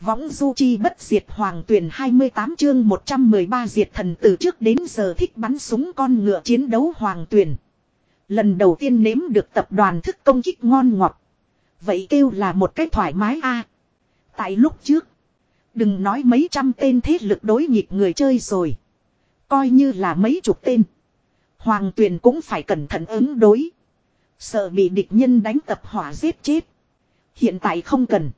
Võng du chi bất diệt hoàng tuyển 28 chương 113 diệt thần từ trước đến giờ thích bắn súng con ngựa chiến đấu hoàng tuyển. Lần đầu tiên nếm được tập đoàn thức công kích ngon ngọt. Vậy kêu là một cái thoải mái a. Tại lúc trước. Đừng nói mấy trăm tên thế lực đối nghịch người chơi rồi. Coi như là mấy chục tên. Hoàng tuyền cũng phải cẩn thận ứng đối. Sợ bị địch nhân đánh tập hỏa giết chết. Hiện tại không cần.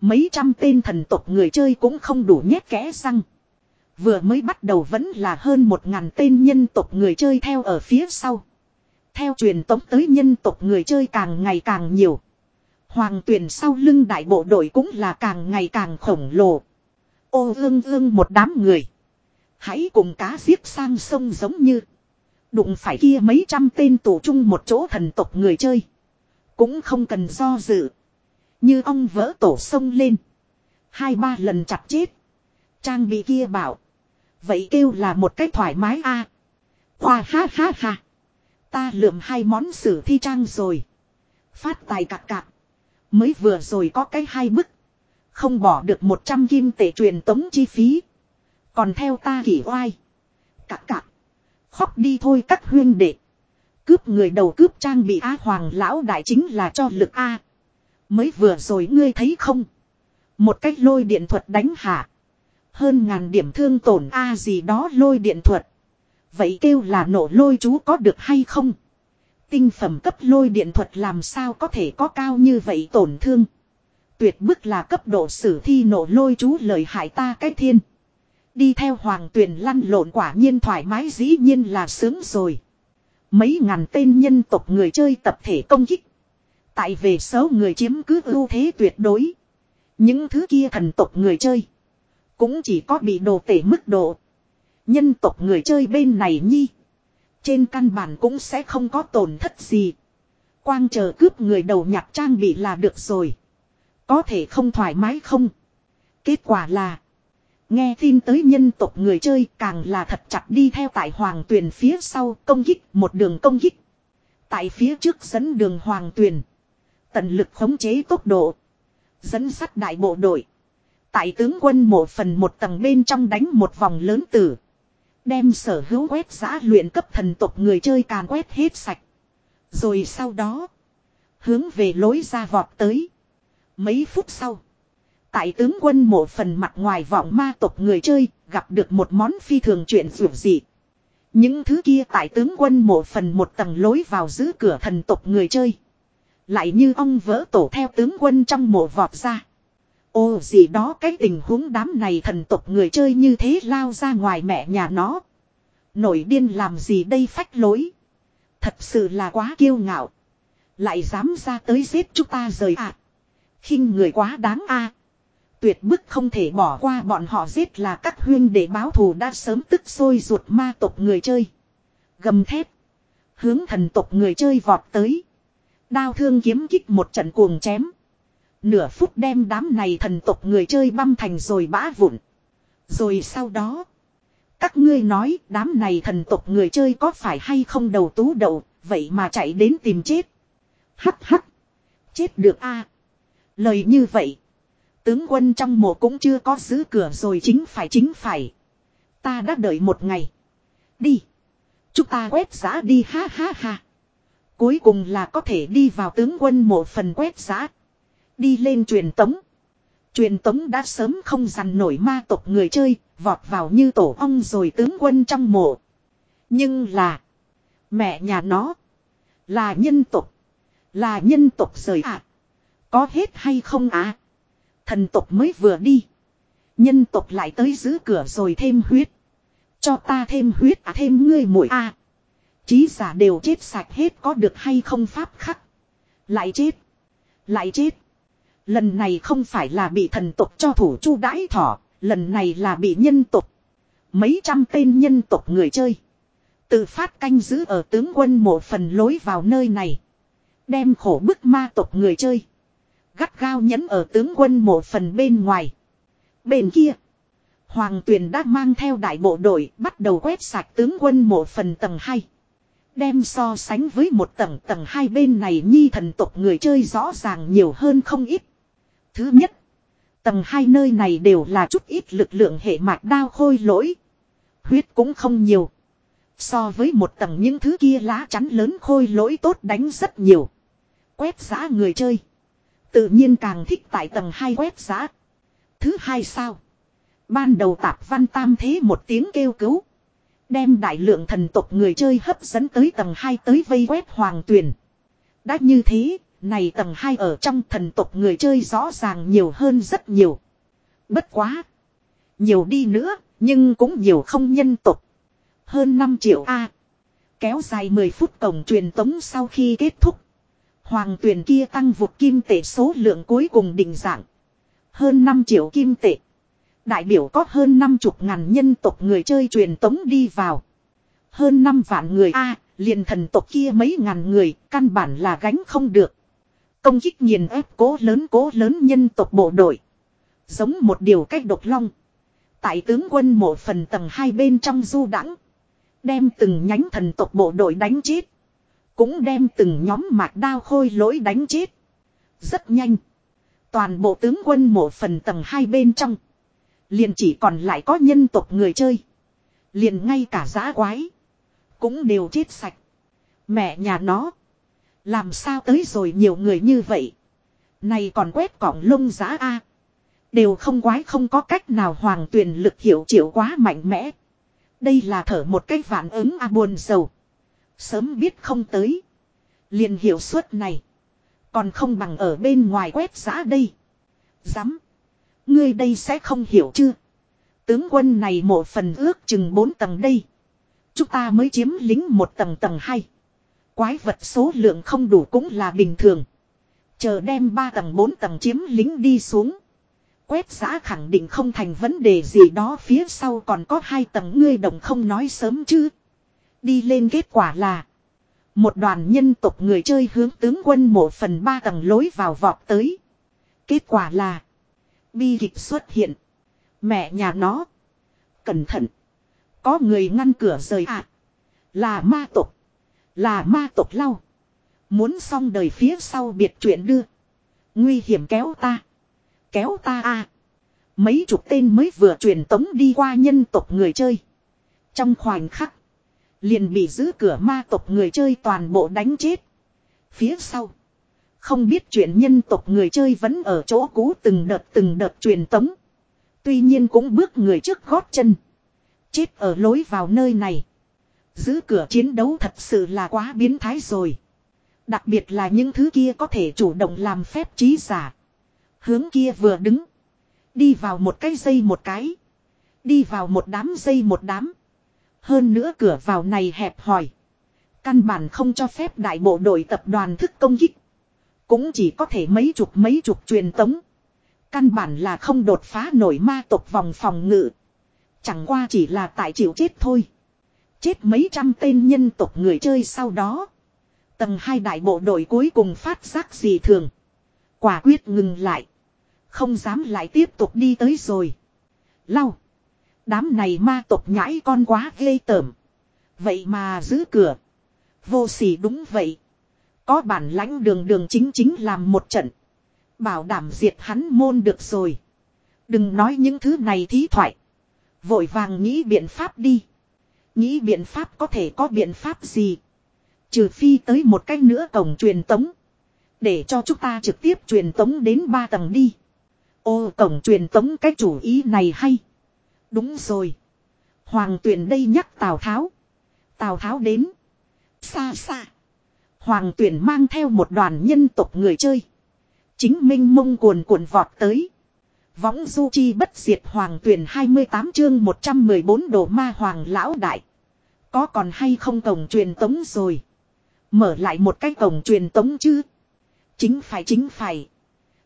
Mấy trăm tên thần tộc người chơi cũng không đủ nhét kẽ răng. Vừa mới bắt đầu vẫn là hơn một ngàn tên nhân tộc người chơi theo ở phía sau. Theo truyền tống tới nhân tộc người chơi càng ngày càng nhiều. Hoàng tuyển sau lưng đại bộ đội cũng là càng ngày càng khổng lồ. Ô ương ương một đám người. Hãy cùng cá giết sang sông giống như. Đụng phải kia mấy trăm tên tụ chung một chỗ thần tộc người chơi. Cũng không cần do dự. Như ông vỡ tổ sông lên. Hai ba lần chặt chết. Trang bị kia bảo. Vậy kêu là một cách thoải mái a. À. Hoa ha ha ha. Ta lượm hai món sử thi trang rồi. Phát tài cạc cạc. Mới vừa rồi có cái hai bức. Không bỏ được 100 kim tệ truyền tống chi phí. Còn theo ta kỷ oai. Cạc cạc. Khóc đi thôi các huyên đệ. Cướp người đầu cướp trang bị Á Hoàng lão đại chính là cho lực A. Mới vừa rồi ngươi thấy không? Một cách lôi điện thuật đánh hạ. Hơn ngàn điểm thương tổn A gì đó lôi điện thuật. Vậy kêu là nổ lôi chú có được hay không? Tinh phẩm cấp lôi điện thuật làm sao có thể có cao như vậy tổn thương? Tuyệt bức là cấp độ sử thi nổ lôi chú lời hại ta cái thiên. Đi theo hoàng tuyền lăn lộn quả nhiên thoải mái dĩ nhiên là sướng rồi. Mấy ngàn tên nhân tộc người chơi tập thể công kích. Tại về số người chiếm cứ ưu thế tuyệt đối. Những thứ kia thần tộc người chơi. Cũng chỉ có bị đồ tể mức độ. Nhân tộc người chơi bên này nhi. Trên căn bản cũng sẽ không có tổn thất gì. Quang chờ cướp người đầu nhặt trang bị là được rồi. Có thể không thoải mái không? Kết quả là. Nghe tin tới nhân tộc người chơi càng là thật chặt đi theo tại hoàng tuyền phía sau công kích, một đường công kích. Tại phía trước dẫn đường hoàng tuyền. Tận lực khống chế tốc độ. Dẫn sắt đại bộ đội. Tại tướng quân mộ phần một tầng bên trong đánh một vòng lớn tử. Đem sở hữu quét giã luyện cấp thần tộc người chơi càn quét hết sạch. Rồi sau đó. Hướng về lối ra vọt tới. Mấy phút sau. Tại tướng quân mộ phần mặt ngoài vọng ma tộc người chơi gặp được một món phi thường chuyện rủi dị. Những thứ kia tại tướng quân mộ phần một tầng lối vào giữ cửa thần tộc người chơi. Lại như ong vỡ tổ theo tướng quân trong mộ vọt ra. Ô, gì đó, cái tình huống đám này thần tộc người chơi như thế lao ra ngoài mẹ nhà nó. Nổi điên làm gì đây phách lối. Thật sự là quá kiêu ngạo. Lại dám ra tới giết chúng ta rời ạ. À. khinh người quá đáng a Tuyệt bức không thể bỏ qua bọn họ giết là các huyên để báo thù đã sớm tức sôi ruột ma tộc người chơi. Gầm thép. Hướng thần tộc người chơi vọt tới. Đao thương kiếm kích một trận cuồng chém. Nửa phút đem đám này thần tộc người chơi băm thành rồi bã vụn. Rồi sau đó. Các ngươi nói đám này thần tộc người chơi có phải hay không đầu tú đầu. Vậy mà chạy đến tìm chết. Hắc hắc. Chết được a Lời như vậy. Tướng quân trong mộ cũng chưa có giữ cửa rồi chính phải chính phải. Ta đã đợi một ngày. Đi. Chúng ta quét giá đi, ha ha ha. Cuối cùng là có thể đi vào tướng quân mộ phần quét giá. Đi lên truyền tống. Truyền tống đã sớm không dằn nổi ma tộc người chơi, vọt vào như tổ ong rồi tướng quân trong mộ. Nhưng là. Mẹ nhà nó. Là nhân tộc. Là nhân tộc rời ạ. À. Có hết hay không ạ? À? Thần tộc mới vừa đi. Nhân tộc lại tới giữ cửa rồi thêm huyết. Cho ta thêm huyết à thêm ngươi mũi a. À. Chí giả đều chết sạch hết có được hay không pháp khắc. Lại chết. Lại chết. Lần này không phải là bị thần tộc cho thủ chu đãi thỏ. Lần này là bị nhân tộc. Mấy trăm tên nhân tộc người chơi. Tự phát canh giữ ở tướng quân một phần lối vào nơi này. Đem khổ bức ma tộc người chơi. Gắt gao nhấn ở tướng quân một phần bên ngoài. Bên kia. Hoàng tuyền đã mang theo đại bộ đội bắt đầu quét sạch tướng quân một phần tầng 2. Đem so sánh với một tầng tầng hai bên này nhi thần tộc người chơi rõ ràng nhiều hơn không ít. Thứ nhất. Tầng hai nơi này đều là chút ít lực lượng hệ mạch đao khôi lỗi. Huyết cũng không nhiều. So với một tầng những thứ kia lá chắn lớn khôi lỗi tốt đánh rất nhiều. Quét giã người chơi. Tự nhiên càng thích tại tầng hai quét giã. Thứ hai sao? Ban đầu tạp văn tam thế một tiếng kêu cứu. Đem đại lượng thần tộc người chơi hấp dẫn tới tầng 2 tới vây quét hoàng tuyển. Đã như thế, này tầng 2 ở trong thần tộc người chơi rõ ràng nhiều hơn rất nhiều. Bất quá. Nhiều đi nữa, nhưng cũng nhiều không nhân tộc. Hơn 5 triệu A. kéo dài 10 phút cổng truyền tống sau khi kết thúc. Hoàng tuyển kia tăng vụt kim tệ số lượng cuối cùng định dạng. Hơn 5 triệu kim tệ. Đại biểu có hơn 50 ngàn nhân tộc người chơi truyền tống đi vào. Hơn năm vạn người A, liền thần tộc kia mấy ngàn người, căn bản là gánh không được. Công kích nghiền ép cố lớn cố lớn nhân tộc bộ đội. Giống một điều cách độc long. Tại tướng quân mộ phần tầng hai bên trong du đãng Đem từng nhánh thần tộc bộ đội đánh chết. Cũng đem từng nhóm mạc đao khôi lỗi đánh chết. Rất nhanh. Toàn bộ tướng quân mộ phần tầng hai bên trong. Liền chỉ còn lại có nhân tộc người chơi. Liền ngay cả giã quái. Cũng đều chết sạch. Mẹ nhà nó. Làm sao tới rồi nhiều người như vậy. Này còn quét cỏng lông giã A. Đều không quái không có cách nào hoàng tuyển lực hiểu chịu quá mạnh mẽ. Đây là thở một cái phản ứng A buồn sầu. Sớm biết không tới. Liền hiệu suất này. Còn không bằng ở bên ngoài quét giã đây. Dám. Ngươi đây sẽ không hiểu chưa? Tướng quân này một phần ước chừng bốn tầng đây. Chúng ta mới chiếm lính một tầng tầng hai. Quái vật số lượng không đủ cũng là bình thường. Chờ đem ba tầng bốn tầng chiếm lính đi xuống. Quét giã khẳng định không thành vấn đề gì đó, phía sau còn có hai tầng ngươi đồng không nói sớm chứ. Đi lên kết quả là. Một đoàn nhân tộc người chơi hướng tướng quân một phần ba tầng lối vào vọt tới. Kết quả là bi kịch xuất hiện. Mẹ nhà nó. Cẩn thận. Có người ngăn cửa rời ạ. À. Là ma tộc. Là ma tộc lau. Muốn xong đời phía sau biệt chuyện đưa. Nguy hiểm kéo ta. Kéo ta a Mấy chục tên mới vừa truyền tống đi qua nhân tộc người chơi. Trong khoảnh khắc. Liền bị giữ cửa ma tộc người chơi toàn bộ đánh chết. Phía sau. Không biết chuyện nhân tộc người chơi vẫn ở chỗ cũ từng đợt từng đợt truyền tống. Tuy nhiên cũng bước người trước gót chân. Chết ở lối vào nơi này. Giữ cửa chiến đấu thật sự là quá biến thái rồi. Đặc biệt là những thứ kia có thể chủ động làm phép trí giả. Hướng kia vừa đứng. Đi vào một cái dây một cái. Đi vào một đám dây một đám. Hơn nữa cửa vào này hẹp hòi. Căn bản không cho phép đại bộ đội tập đoàn thức công kích. Cũng chỉ có thể mấy chục mấy chục truyền tống. Căn bản là không đột phá nổi ma tộc vòng phòng ngự. Chẳng qua chỉ là tại chịu chết thôi. Chết mấy trăm tên nhân tộc người chơi sau đó. Tầng hai đại bộ đội cuối cùng phát giác gì thường. Quả quyết ngừng lại. Không dám lại tiếp tục đi tới rồi. Lau. Đám này ma tộc nhãi con quá ghê tởm. Vậy mà giữ cửa. Vô sỉ đúng vậy. Có bản lãnh đường đường chính chính làm một trận. Bảo đảm diệt hắn môn được rồi. Đừng nói những thứ này thí thoại. Vội vàng nghĩ biện pháp đi. Nghĩ biện pháp có thể có biện pháp gì. Trừ phi tới một cách nữa cổng truyền tống. Để cho chúng ta trực tiếp truyền tống đến ba tầng đi. Ô, cổng truyền tống cái chủ ý này hay. Đúng rồi. Hoàng tuyển đây nhắc Tào Tháo. Tào Tháo đến. Xa xa. Hoàng tuyển mang theo một đoàn nhân tộc người chơi. Chính minh mông cuồn cuộn vọt tới. Võng du chi bất diệt hoàng tuyển 28 chương 114 đồ ma hoàng lão đại. Có còn hay không cổng truyền tống rồi. Mở lại một cái cổng truyền tống chứ. Chính phải chính phải.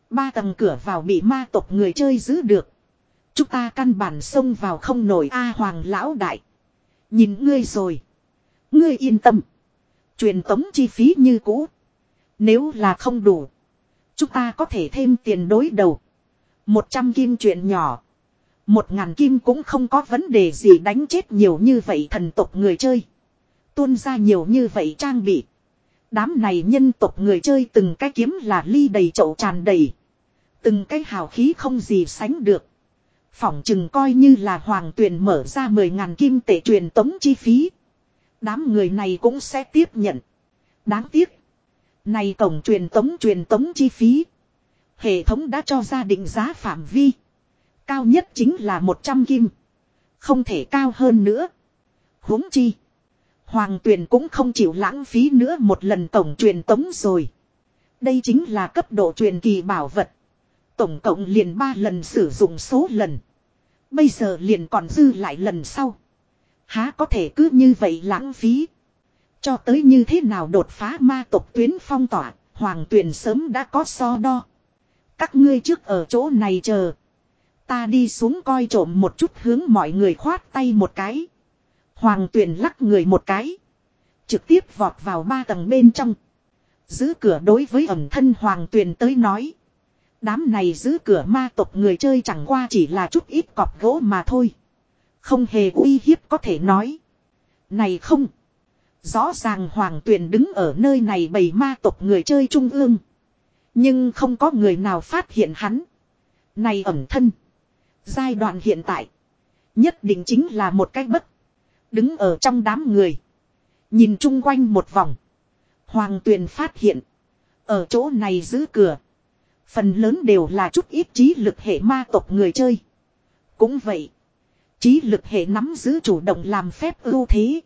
Ba tầng cửa vào bị ma tộc người chơi giữ được. Chúng ta căn bản xông vào không nổi A hoàng lão đại. Nhìn ngươi rồi. Ngươi yên tâm. Truyền tống chi phí như cũ. Nếu là không đủ. Chúng ta có thể thêm tiền đối đầu. Một trăm kim chuyện nhỏ. Một ngàn kim cũng không có vấn đề gì đánh chết nhiều như vậy thần tộc người chơi. Tuôn ra nhiều như vậy trang bị. Đám này nhân tộc người chơi từng cái kiếm là ly đầy chậu tràn đầy. Từng cái hào khí không gì sánh được. Phỏng chừng coi như là hoàng tuyền mở ra 10.000 kim tệ truyền tống chi phí. Đám người này cũng sẽ tiếp nhận. Đáng tiếc. Này cổng truyền tống truyền tống chi phí. Hệ thống đã cho ra định giá phạm vi. Cao nhất chính là 100 kim. Không thể cao hơn nữa. huống chi. Hoàng tuyền cũng không chịu lãng phí nữa một lần tổng truyền tống rồi. Đây chính là cấp độ truyền kỳ bảo vật. Tổng cộng liền 3 lần sử dụng số lần. Bây giờ liền còn dư lại lần sau. Há có thể cứ như vậy lãng phí. Cho tới như thế nào đột phá ma tộc tuyến phong tỏa, hoàng tuyền sớm đã có so đo. Các ngươi trước ở chỗ này chờ. Ta đi xuống coi trộm một chút hướng mọi người khoát tay một cái. Hoàng tuyền lắc người một cái. Trực tiếp vọt vào ba tầng bên trong. Giữ cửa đối với ẩm thân hoàng tuyền tới nói. Đám này giữ cửa ma tộc người chơi chẳng qua chỉ là chút ít cọp gỗ mà thôi. Không hề uy hiếp có thể nói. Này không. Rõ ràng hoàng tuyền đứng ở nơi này bầy ma tộc người chơi trung ương. Nhưng không có người nào phát hiện hắn. Này ẩm thân. Giai đoạn hiện tại. Nhất định chính là một cách bất. Đứng ở trong đám người. Nhìn chung quanh một vòng. Hoàng tuyền phát hiện. Ở chỗ này giữ cửa. Phần lớn đều là chút ít trí lực hệ ma tộc người chơi. Cũng vậy. Trí lực hệ nắm giữ chủ động làm phép ưu thế.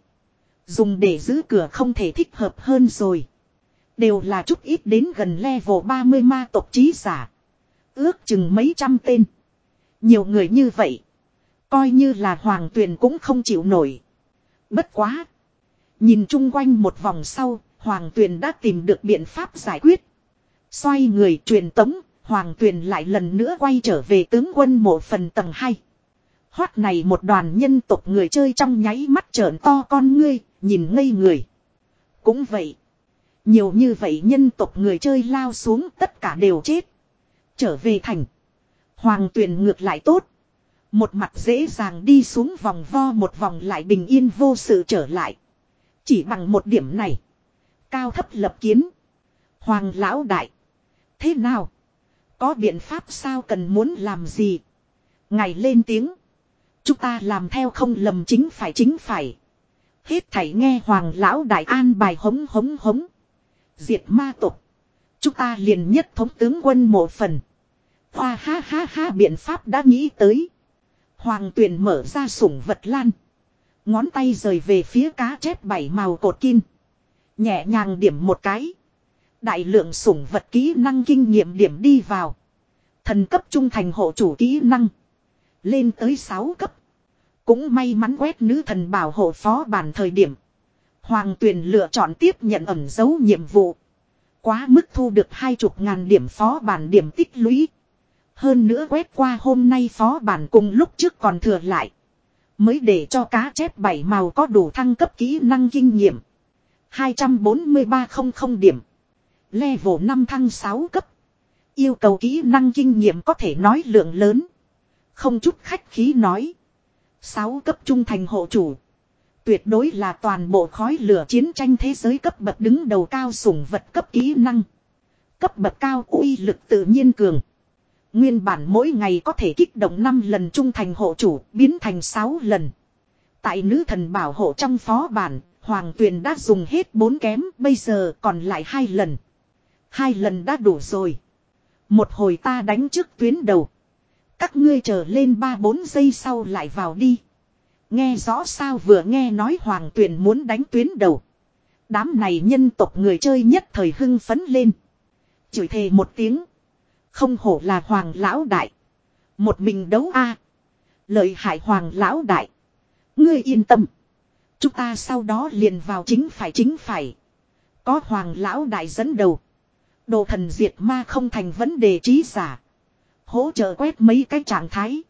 Dùng để giữ cửa không thể thích hợp hơn rồi. Đều là chút ít đến gần level 30 ma tộc trí giả. Ước chừng mấy trăm tên. Nhiều người như vậy. Coi như là hoàng tuyền cũng không chịu nổi. Bất quá. Nhìn chung quanh một vòng sau, hoàng tuyền đã tìm được biện pháp giải quyết. Xoay người truyền tống, hoàng tuyền lại lần nữa quay trở về tướng quân mộ phần tầng 2. Hoát này một đoàn nhân tộc người chơi trong nháy mắt trợn to con ngươi, nhìn ngây người. Cũng vậy. Nhiều như vậy nhân tộc người chơi lao xuống tất cả đều chết. Trở về thành. Hoàng tuyền ngược lại tốt. Một mặt dễ dàng đi xuống vòng vo một vòng lại bình yên vô sự trở lại. Chỉ bằng một điểm này. Cao thấp lập kiến. Hoàng lão đại. Thế nào? Có biện pháp sao cần muốn làm gì? Ngày lên tiếng. Chúng ta làm theo không lầm chính phải chính phải. Hết thảy nghe hoàng lão đại an bài hống hống hống. Diệt ma tục. Chúng ta liền nhất thống tướng quân một phần. Hoa ha ha ha biện pháp đã nghĩ tới. Hoàng tuyền mở ra sủng vật lan. Ngón tay rời về phía cá chép bảy màu cột kim. Nhẹ nhàng điểm một cái. Đại lượng sủng vật kỹ năng kinh nghiệm điểm đi vào. Thần cấp trung thành hộ chủ kỹ năng. Lên tới 6 cấp. Cũng may mắn quét nữ thần bảo hộ phó bản thời điểm. Hoàng tuyền lựa chọn tiếp nhận ẩn dấu nhiệm vụ. Quá mức thu được hai chục ngàn điểm phó bản điểm tích lũy. Hơn nữa quét qua hôm nay phó bản cùng lúc trước còn thừa lại. Mới để cho cá chép bảy màu có đủ thăng cấp kỹ năng kinh nghiệm. 24300 điểm. Level 5 thăng 6 cấp. Yêu cầu kỹ năng kinh nghiệm có thể nói lượng lớn. Không chút khách khí nói. sáu cấp trung thành hộ chủ. Tuyệt đối là toàn bộ khói lửa chiến tranh thế giới cấp bậc đứng đầu cao sủng vật cấp kỹ năng. Cấp bậc cao uy lực tự nhiên cường. Nguyên bản mỗi ngày có thể kích động 5 lần trung thành hộ chủ biến thành 6 lần. Tại nữ thần bảo hộ trong phó bản, Hoàng Tuyền đã dùng hết 4 kém, bây giờ còn lại 2 lần. Hai lần đã đủ rồi. Một hồi ta đánh trước tuyến đầu. Các ngươi chờ lên 3-4 giây sau lại vào đi. Nghe rõ sao vừa nghe nói Hoàng Tuyền muốn đánh tuyến đầu. Đám này nhân tộc người chơi nhất thời hưng phấn lên. Chửi thề một tiếng. Không hổ là Hoàng Lão Đại. Một mình đấu a Lợi hại Hoàng Lão Đại. Ngươi yên tâm. Chúng ta sau đó liền vào chính phải chính phải. Có Hoàng Lão Đại dẫn đầu. Đồ thần diệt ma không thành vấn đề trí giả. Hỗ trợ quét mấy cái trạng thái.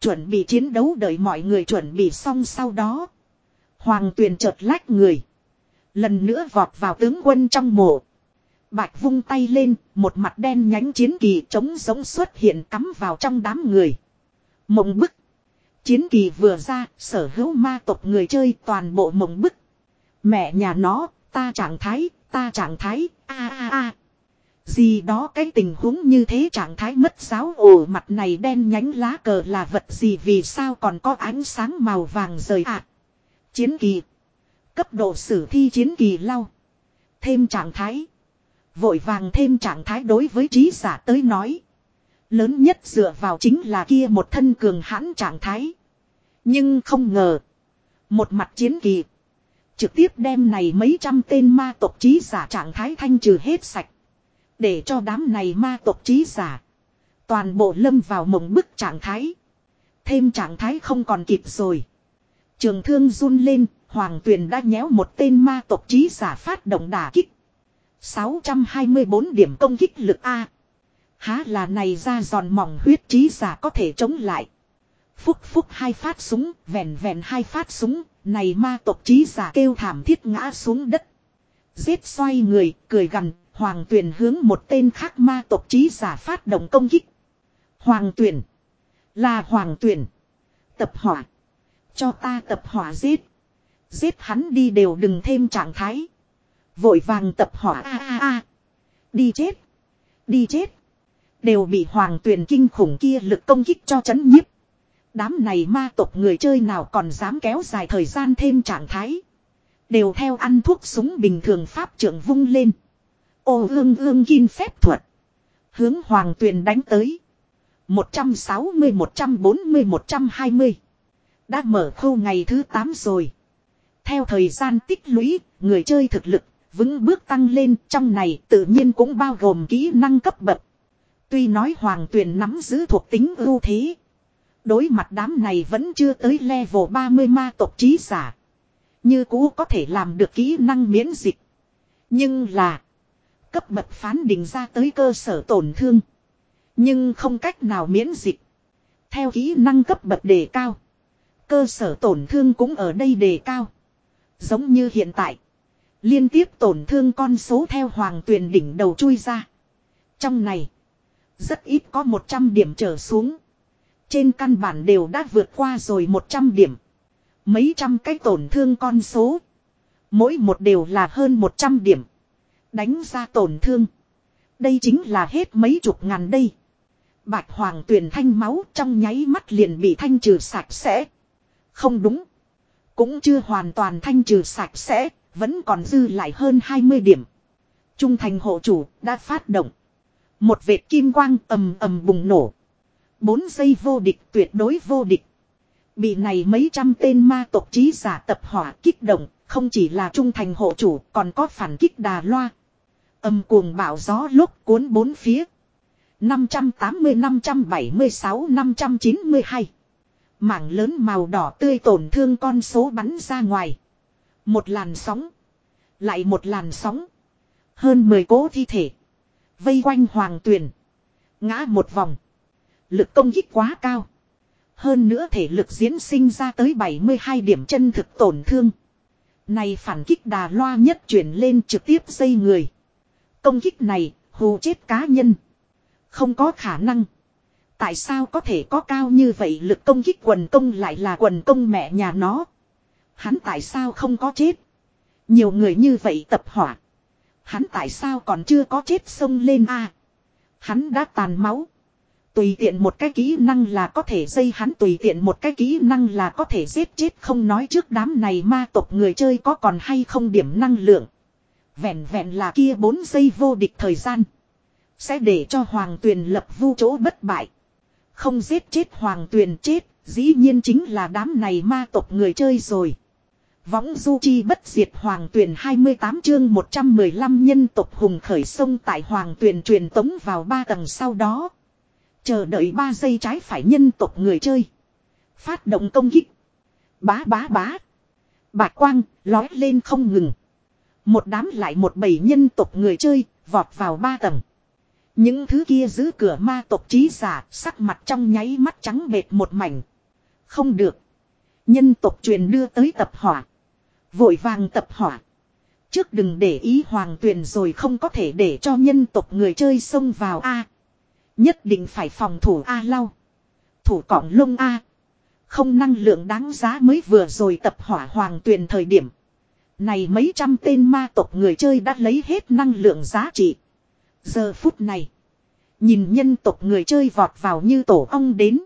Chuẩn bị chiến đấu đợi mọi người chuẩn bị xong sau đó. Hoàng tuyền chợt lách người. Lần nữa vọt vào tướng quân trong mộ. Bạch vung tay lên, một mặt đen nhánh chiến kỳ trống giống xuất hiện cắm vào trong đám người. Mộng bức. Chiến kỳ vừa ra, sở hữu ma tộc người chơi toàn bộ mộng bức. Mẹ nhà nó, ta trạng thái, ta trạng thái, a a a. Gì đó cái tình huống như thế trạng thái mất giáo ổ mặt này đen nhánh lá cờ là vật gì vì sao còn có ánh sáng màu vàng rời ạ. Chiến kỳ. Cấp độ sử thi chiến kỳ lau. Thêm trạng thái. Vội vàng thêm trạng thái đối với trí giả tới nói. Lớn nhất dựa vào chính là kia một thân cường hãn trạng thái. Nhưng không ngờ. Một mặt chiến kỳ. Trực tiếp đem này mấy trăm tên ma tộc trí giả trạng thái thanh trừ hết sạch. Để cho đám này ma tộc trí giả. Toàn bộ lâm vào mộng bức trạng thái. Thêm trạng thái không còn kịp rồi. Trường thương run lên, Hoàng Tuyền đã nhéo một tên ma tộc trí giả phát động đả kích. 624 điểm công kích lực A. Há là này ra giòn mỏng huyết trí giả có thể chống lại. Phúc phúc hai phát súng, vẹn vẹn hai phát súng, này ma tộc trí giả kêu thảm thiết ngã xuống đất. Giết xoay người, cười gằn, Hoàng Tuyền hướng một tên khác ma tộc trí giả phát động công kích. Hoàng Tuyền. Là Hoàng Tuyền. Tập hỏa. Cho ta tập hỏa giết. Giết hắn đi đều đừng thêm trạng thái. Vội vàng tập hỏa a a a. Đi chết. Đi chết. Đều bị hoàng tuyền kinh khủng kia lực công kích cho chấn nhiếp. Đám này ma tộc người chơi nào còn dám kéo dài thời gian thêm trạng thái. Đều theo ăn thuốc súng bình thường pháp trưởng vung lên. Ô ương ương kim phép thuật. Hướng hoàng tuyền đánh tới. 160, 140, 120. Đã mở khâu ngày thứ 8 rồi. Theo thời gian tích lũy, người chơi thực lực, vững bước tăng lên trong này tự nhiên cũng bao gồm kỹ năng cấp bậc. Tuy nói hoàng tuyền nắm giữ thuộc tính ưu thế. Đối mặt đám này vẫn chưa tới level 30 ma tộc trí giả. Như cũ có thể làm được kỹ năng miễn dịch. Nhưng là. Cấp bậc phán định ra tới cơ sở tổn thương. Nhưng không cách nào miễn dịch. Theo kỹ năng cấp bậc đề cao. Cơ sở tổn thương cũng ở đây đề cao. Giống như hiện tại. Liên tiếp tổn thương con số theo hoàng tuyền đỉnh đầu chui ra. Trong này. Rất ít có 100 điểm trở xuống. Trên căn bản đều đã vượt qua rồi 100 điểm. Mấy trăm cái tổn thương con số. Mỗi một đều là hơn 100 điểm. Đánh ra tổn thương. Đây chính là hết mấy chục ngàn đây. Bạch hoàng tuyển thanh máu trong nháy mắt liền bị thanh trừ sạch sẽ. Không đúng. Cũng chưa hoàn toàn thanh trừ sạch sẽ, vẫn còn dư lại hơn 20 điểm. Trung thành hộ chủ đã phát động. Một vệt kim quang ầm ầm bùng nổ. bốn giây vô địch tuyệt đối vô địch. Bị này mấy trăm tên ma tộc trí giả tập hỏa kích động, không chỉ là trung thành hộ chủ còn có phản kích đà loa. Âm cuồng bão gió lúc cuốn bốn phía. 580 576 592 Mảng lớn màu đỏ tươi tổn thương con số bắn ra ngoài. Một làn sóng. Lại một làn sóng. Hơn 10 cố thi thể. Vây quanh hoàng tuyền. Ngã một vòng. Lực công kích quá cao. Hơn nữa thể lực diễn sinh ra tới 72 điểm chân thực tổn thương. Này phản kích đà loa nhất chuyển lên trực tiếp dây người. Công kích này, hù chết cá nhân. Không có khả năng. Tại sao có thể có cao như vậy lực công kích quần công lại là quần công mẹ nhà nó. Hắn tại sao không có chết. Nhiều người như vậy tập hỏa. Hắn tại sao còn chưa có chết sông lên a Hắn đã tàn máu. Tùy tiện một cái kỹ năng là có thể dây hắn tùy tiện một cái kỹ năng là có thể giết chết không nói trước đám này ma tộc người chơi có còn hay không điểm năng lượng. Vẹn vẹn là kia 4 giây vô địch thời gian. Sẽ để cho Hoàng Tuyền lập vu chỗ bất bại. Không giết chết hoàng tuyền chết, dĩ nhiên chính là đám này ma tộc người chơi rồi. Võng du chi bất diệt hoàng tuyền 28 chương 115 nhân tộc hùng khởi sông tại hoàng tuyền truyền tống vào ba tầng sau đó. Chờ đợi 3 giây trái phải nhân tộc người chơi. Phát động công kích. Bá bá bá. Bạch quang, lói lên không ngừng. Một đám lại một bầy nhân tộc người chơi, vọt vào ba tầng. Những thứ kia giữ cửa ma tộc trí giả sắc mặt trong nháy mắt trắng bệt một mảnh. Không được. Nhân tộc truyền đưa tới tập hỏa. Vội vàng tập hỏa. Trước đừng để ý hoàng tuyền rồi không có thể để cho nhân tộc người chơi xông vào A. Nhất định phải phòng thủ A lau. Thủ cỏng lông A. Không năng lượng đáng giá mới vừa rồi tập hỏa hoàng tuyền thời điểm. Này mấy trăm tên ma tộc người chơi đã lấy hết năng lượng giá trị. Giờ phút này. Nhìn nhân tộc người chơi vọt vào như tổ ong đến.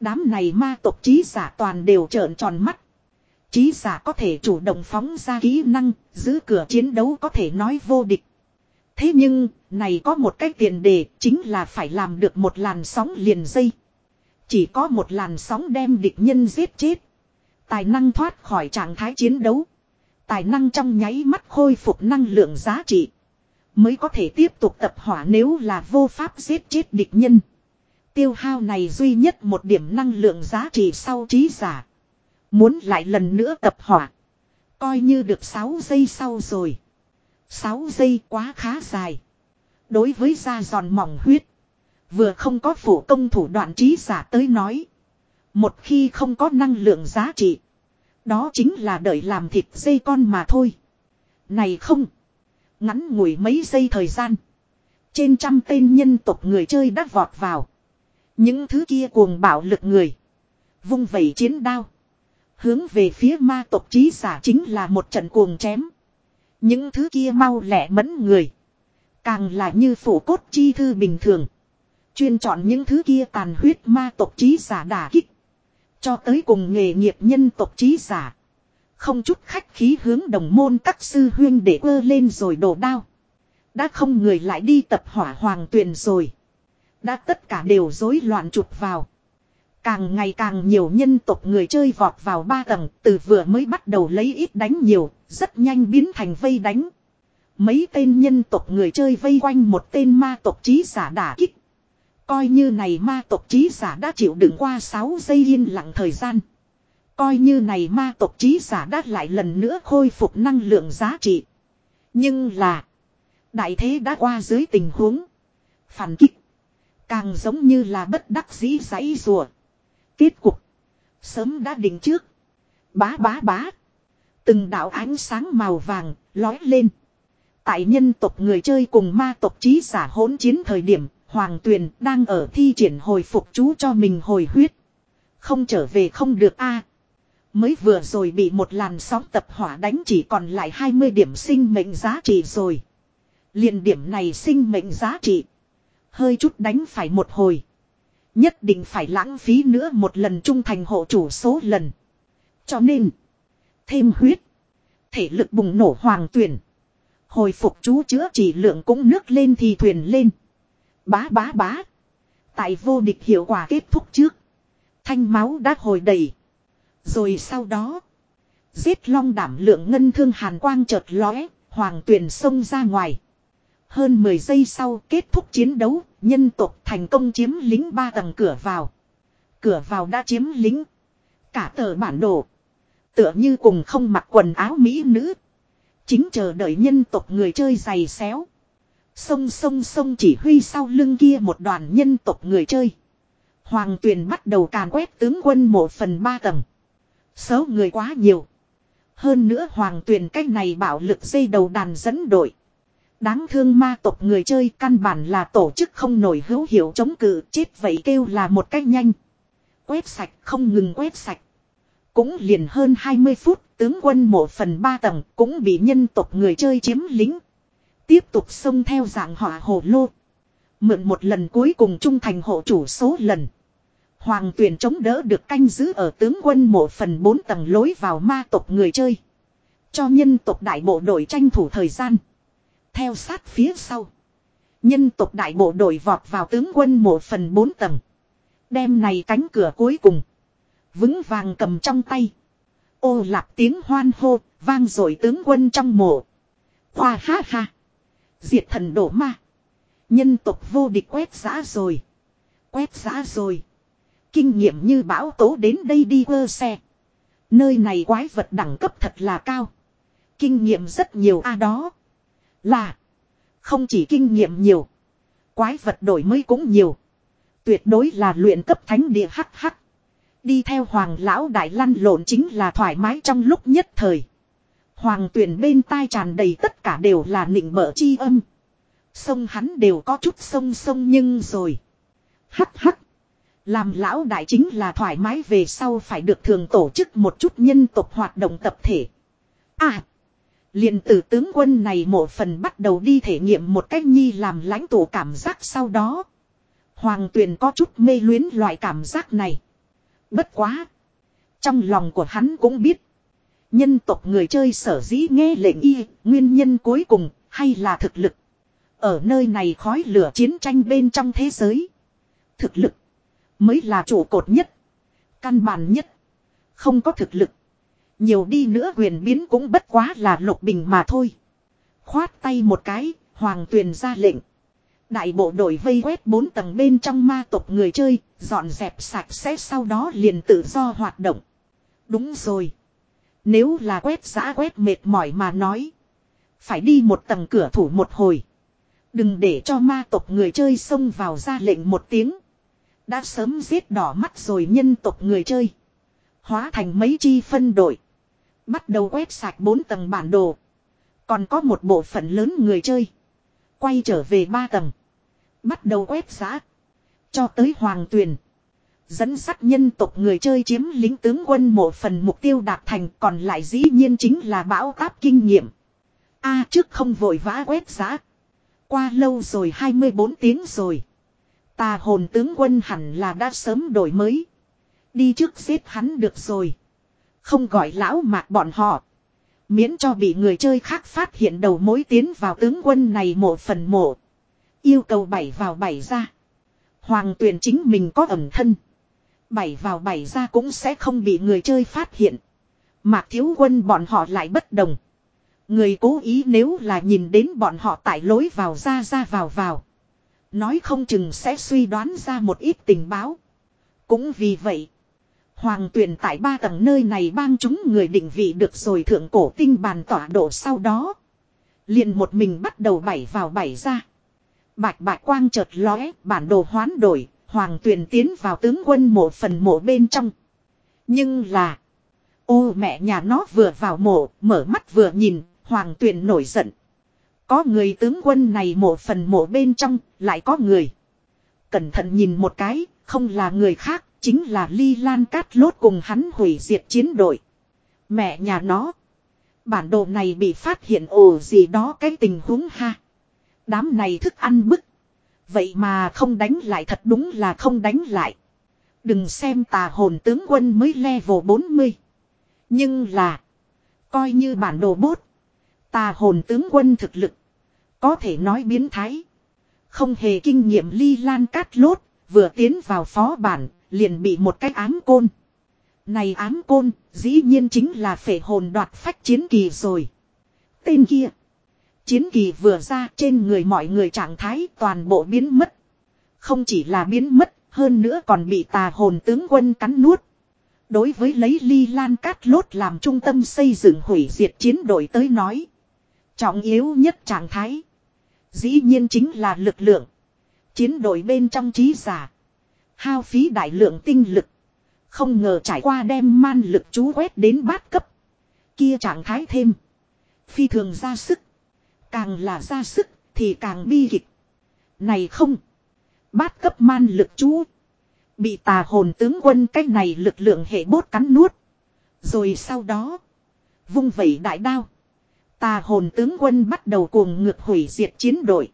Đám này ma tộc trí giả toàn đều trợn tròn mắt. Trí giả có thể chủ động phóng ra kỹ năng, giữ cửa chiến đấu có thể nói vô địch. Thế nhưng, này có một cái tiền đề, chính là phải làm được một làn sóng liền dây. Chỉ có một làn sóng đem địch nhân giết chết. Tài năng thoát khỏi trạng thái chiến đấu. Tài năng trong nháy mắt khôi phục năng lượng giá trị. Mới có thể tiếp tục tập hỏa nếu là vô pháp giết chết địch nhân. Tiêu hao này duy nhất một điểm năng lượng giá trị sau trí giả. Muốn lại lần nữa tập hỏa. Coi như được 6 giây sau rồi. 6 giây quá khá dài. Đối với da giòn mỏng huyết. Vừa không có phủ công thủ đoạn trí giả tới nói. Một khi không có năng lượng giá trị. Đó chính là đợi làm thịt dây con mà thôi. Này không. Ngắn ngủi mấy giây thời gian. Trên trăm tên nhân tộc người chơi đã vọt vào. Những thứ kia cuồng bạo lực người. Vung vẩy chiến đao. Hướng về phía ma tộc trí giả chính là một trận cuồng chém. Những thứ kia mau lẹ mẫn người. Càng là như phủ cốt chi thư bình thường. Chuyên chọn những thứ kia tàn huyết ma tộc trí giả đả kích. Cho tới cùng nghề nghiệp nhân tộc trí giả. Không chút khách khí hướng đồng môn các sư huyên để ơ lên rồi đổ đao. Đã không người lại đi tập hỏa hoàng tuyền rồi. Đã tất cả đều rối loạn chụp vào. Càng ngày càng nhiều nhân tộc người chơi vọt vào ba tầng, từ vừa mới bắt đầu lấy ít đánh nhiều, rất nhanh biến thành vây đánh. Mấy tên nhân tộc người chơi vây quanh một tên ma tộc trí giả đả kích. Coi như này ma tộc trí giả đã chịu đựng qua 6 giây yên lặng thời gian. Coi như này ma tộc trí giả đã lại lần nữa khôi phục năng lượng giá trị. Nhưng là. Đại thế đã qua dưới tình huống. Phản kích. Càng giống như là bất đắc dĩ giấy rùa. Kết cục. Sớm đã định trước. Bá bá bá. Từng đạo ánh sáng màu vàng lói lên. Tại nhân tộc người chơi cùng ma tộc trí giả hỗn chiến thời điểm, Hoàng Tuyền đang ở thi triển hồi phục chú cho mình hồi huyết. Không trở về không được a Mới vừa rồi bị một làn sóng tập hỏa đánh chỉ còn lại 20 điểm sinh mệnh giá trị rồi. liền điểm này sinh mệnh giá trị. Hơi chút đánh phải một hồi. Nhất định phải lãng phí nữa một lần trung thành hộ chủ số lần. Cho nên. Thêm huyết. Thể lực bùng nổ hoàng tuyển. Hồi phục chú chữa chỉ lượng cũng nước lên thì thuyền lên. Bá bá bá. Tại vô địch hiệu quả kết thúc trước. Thanh máu đã hồi đầy. Rồi sau đó. Giết long đảm lượng ngân thương hàn quang chợt lóe. Hoàng tuyển xông ra ngoài. Hơn 10 giây sau kết thúc chiến đấu. Nhân tộc thành công chiếm lính ba tầng cửa vào. Cửa vào đã chiếm lính. Cả tờ bản đồ. Tựa như cùng không mặc quần áo mỹ nữ. Chính chờ đợi nhân tộc người chơi giày xéo. Sông sông sông chỉ huy sau lưng kia một đoàn nhân tộc người chơi. Hoàng tuyền bắt đầu càn quét tướng quân một phần ba tầng. Số người quá nhiều. Hơn nữa hoàng tuyền cách này bạo lực dây đầu đàn dẫn đội. Đáng thương ma tộc người chơi căn bản là tổ chức không nổi hữu hiệu chống cự, chết vậy kêu là một cách nhanh. Quét sạch, không ngừng quét sạch. Cũng liền hơn 20 phút, tướng quân một phần ba tầng cũng bị nhân tộc người chơi chiếm lính. Tiếp tục xông theo dạng hỏa hồ lô. Mượn một lần cuối cùng trung thành hộ chủ số lần. Hoàng tuyển chống đỡ được canh giữ ở tướng quân một phần bốn tầng lối vào ma tộc người chơi. Cho nhân tộc đại bộ đội tranh thủ thời gian. Theo sát phía sau. Nhân tộc đại bộ đội vọt vào tướng quân một phần bốn tầng. Đem này cánh cửa cuối cùng. Vững vàng cầm trong tay. Ô lạp tiếng hoan hô, vang rồi tướng quân trong mộ. Hoa ha ha. Diệt thần đổ ma. Nhân tộc vô địch quét giã rồi. Quét giã rồi. Kinh nghiệm như bão tố đến đây đi quơ xe. Nơi này quái vật đẳng cấp thật là cao. Kinh nghiệm rất nhiều a đó. Là. Không chỉ kinh nghiệm nhiều. Quái vật đổi mới cũng nhiều. Tuyệt đối là luyện cấp thánh địa hắc hắc. Đi theo hoàng lão đại lăn lộn chính là thoải mái trong lúc nhất thời. Hoàng tuyển bên tai tràn đầy tất cả đều là nịnh bợ chi âm. Sông hắn đều có chút sông sông nhưng rồi. Hắc hắc. Làm lão đại chính là thoải mái về sau phải được thường tổ chức một chút nhân tộc hoạt động tập thể. À. liền từ tướng quân này một phần bắt đầu đi thể nghiệm một cách nhi làm lãnh tụ cảm giác sau đó. Hoàng tuyền có chút mê luyến loại cảm giác này. Bất quá. Trong lòng của hắn cũng biết. Nhân tộc người chơi sở dĩ nghe lệnh y, nguyên nhân cuối cùng, hay là thực lực. Ở nơi này khói lửa chiến tranh bên trong thế giới. Thực lực, mới là trụ cột nhất. Căn bản nhất. Không có thực lực. Nhiều đi nữa quyền biến cũng bất quá là lục bình mà thôi. Khoát tay một cái, hoàng tuyền ra lệnh. Đại bộ đội vây quét bốn tầng bên trong ma tộc người chơi, dọn dẹp sạch sẽ sau đó liền tự do hoạt động. Đúng rồi. Nếu là quét giã quét mệt mỏi mà nói. Phải đi một tầng cửa thủ một hồi. Đừng để cho ma tộc người chơi xông vào ra lệnh một tiếng. Đã sớm giết đỏ mắt rồi nhân tộc người chơi. Hóa thành mấy chi phân đội. Bắt đầu quét sạch bốn tầng bản đồ. Còn có một bộ phận lớn người chơi. Quay trở về ba tầng. Bắt đầu quét giã. Cho tới hoàng tuyền. Dẫn sắt nhân tộc người chơi chiếm lính tướng quân một phần mục tiêu đạt thành, còn lại dĩ nhiên chính là bão táp kinh nghiệm. A, trước không vội vã quét giá. Qua lâu rồi 24 tiếng rồi. Tà hồn tướng quân hẳn là đã sớm đổi mới. Đi trước giết hắn được rồi. Không gọi lão mạc bọn họ. Miễn cho bị người chơi khác phát hiện đầu mối tiến vào tướng quân này một phần mộ. Yêu cầu bảy vào bảy ra. Hoàng tuyển chính mình có ẩm thân. Bảy vào bảy ra cũng sẽ không bị người chơi phát hiện. Mạc thiếu quân bọn họ lại bất đồng. Người cố ý nếu là nhìn đến bọn họ tại lối vào ra ra vào vào. Nói không chừng sẽ suy đoán ra một ít tình báo. Cũng vì vậy. Hoàng tuyển tại ba tầng nơi này bang chúng người định vị được rồi thượng cổ tinh bàn tỏa độ sau đó. liền một mình bắt đầu bảy vào bảy ra. Bạch bạch quang chợt lóe, bản đồ hoán đổi, hoàng Tuyền tiến vào tướng quân mộ phần mộ bên trong. Nhưng là... Ô mẹ nhà nó vừa vào mộ, mở mắt vừa nhìn, hoàng Tuyền nổi giận. Có người tướng quân này mộ phần mộ bên trong, lại có người. Cẩn thận nhìn một cái, không là người khác, chính là ly lan cát lốt cùng hắn hủy diệt chiến đội. Mẹ nhà nó. Bản đồ này bị phát hiện ồ gì đó cái tình huống ha. Đám này thức ăn bức. Vậy mà không đánh lại thật đúng là không đánh lại. Đừng xem tà hồn tướng quân mới level 40. Nhưng là. Coi như bản đồ bốt. Tà hồn tướng quân thực lực. Có thể nói biến thái. Không hề kinh nghiệm ly lan cát lốt. Vừa tiến vào phó bản. Liền bị một cái ám côn. Này ám côn. Dĩ nhiên chính là phệ hồn đoạt phách chiến kỳ rồi. Tên kia. Chiến kỳ vừa ra trên người mọi người trạng thái toàn bộ biến mất. Không chỉ là biến mất, hơn nữa còn bị tà hồn tướng quân cắn nuốt. Đối với lấy ly lan cát lốt làm trung tâm xây dựng hủy diệt chiến đội tới nói. Trọng yếu nhất trạng thái. Dĩ nhiên chính là lực lượng. Chiến đội bên trong trí giả. Hao phí đại lượng tinh lực. Không ngờ trải qua đem man lực chú quét đến bát cấp. Kia trạng thái thêm. Phi thường ra sức. Càng là ra sức thì càng bi kịch. Này không. Bát cấp man lực chú. Bị tà hồn tướng quân cách này lực lượng hệ bốt cắn nuốt. Rồi sau đó. Vung vẩy đại đao. Tà hồn tướng quân bắt đầu cuồng ngược hủy diệt chiến đội.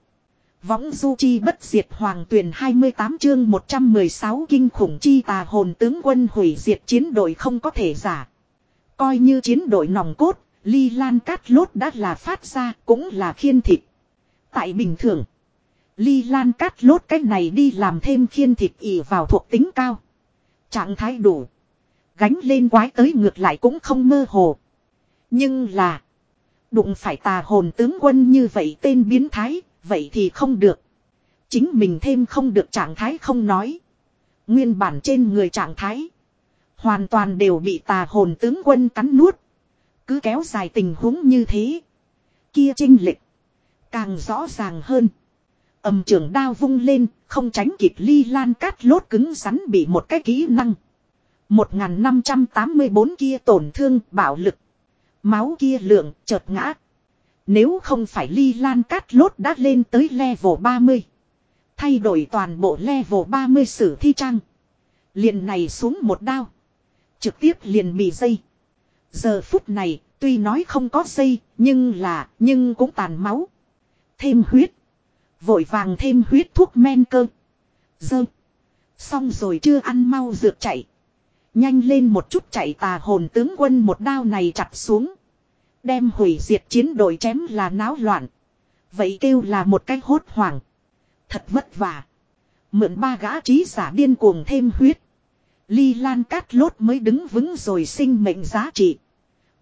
Võng du chi bất diệt hoàng tuyển 28 chương 116 kinh khủng chi tà hồn tướng quân hủy diệt chiến đội không có thể giả. Coi như chiến đội nòng cốt, ly lan cát lốt đã là phát ra cũng là khiên thịt. Tại bình thường, ly lan cát lốt cách này đi làm thêm khiên thịt ỉ vào thuộc tính cao. Trạng thái đủ. Gánh lên quái tới ngược lại cũng không mơ hồ. Nhưng là, đụng phải tà hồn tướng quân như vậy tên biến thái, vậy thì không được. Chính mình thêm không được trạng thái không nói. Nguyên bản trên người trạng thái. Hoàn toàn đều bị tà hồn tướng quân cắn nuốt. Cứ kéo dài tình huống như thế. Kia trinh lịch. Càng rõ ràng hơn. Ẩm trưởng đao vung lên, không tránh kịp ly lan cát lốt cứng rắn bị một cái kỹ năng. 1584 kia tổn thương, bạo lực. Máu kia lượng, chợt ngã. Nếu không phải ly lan cát lốt đã lên tới level 30. Thay đổi toàn bộ level 30 sử thi trang. Liền này xuống một đao. Trực tiếp liền bị dây. Giờ phút này, Tuy nói không có dây, nhưng là, nhưng cũng tàn máu. Thêm huyết. Vội vàng thêm huyết thuốc men cơ. Dơ. Xong rồi chưa ăn mau dược chạy. Nhanh lên một chút chạy tà hồn tướng quân một đao này chặt xuống. Đem hủy diệt chiến đội chém là náo loạn. Vậy kêu là một cái hốt hoảng. Thật vất vả. Mượn ba gã trí giả điên cuồng thêm huyết. Ly Lan Cát Lốt mới đứng vững rồi sinh mệnh giá trị.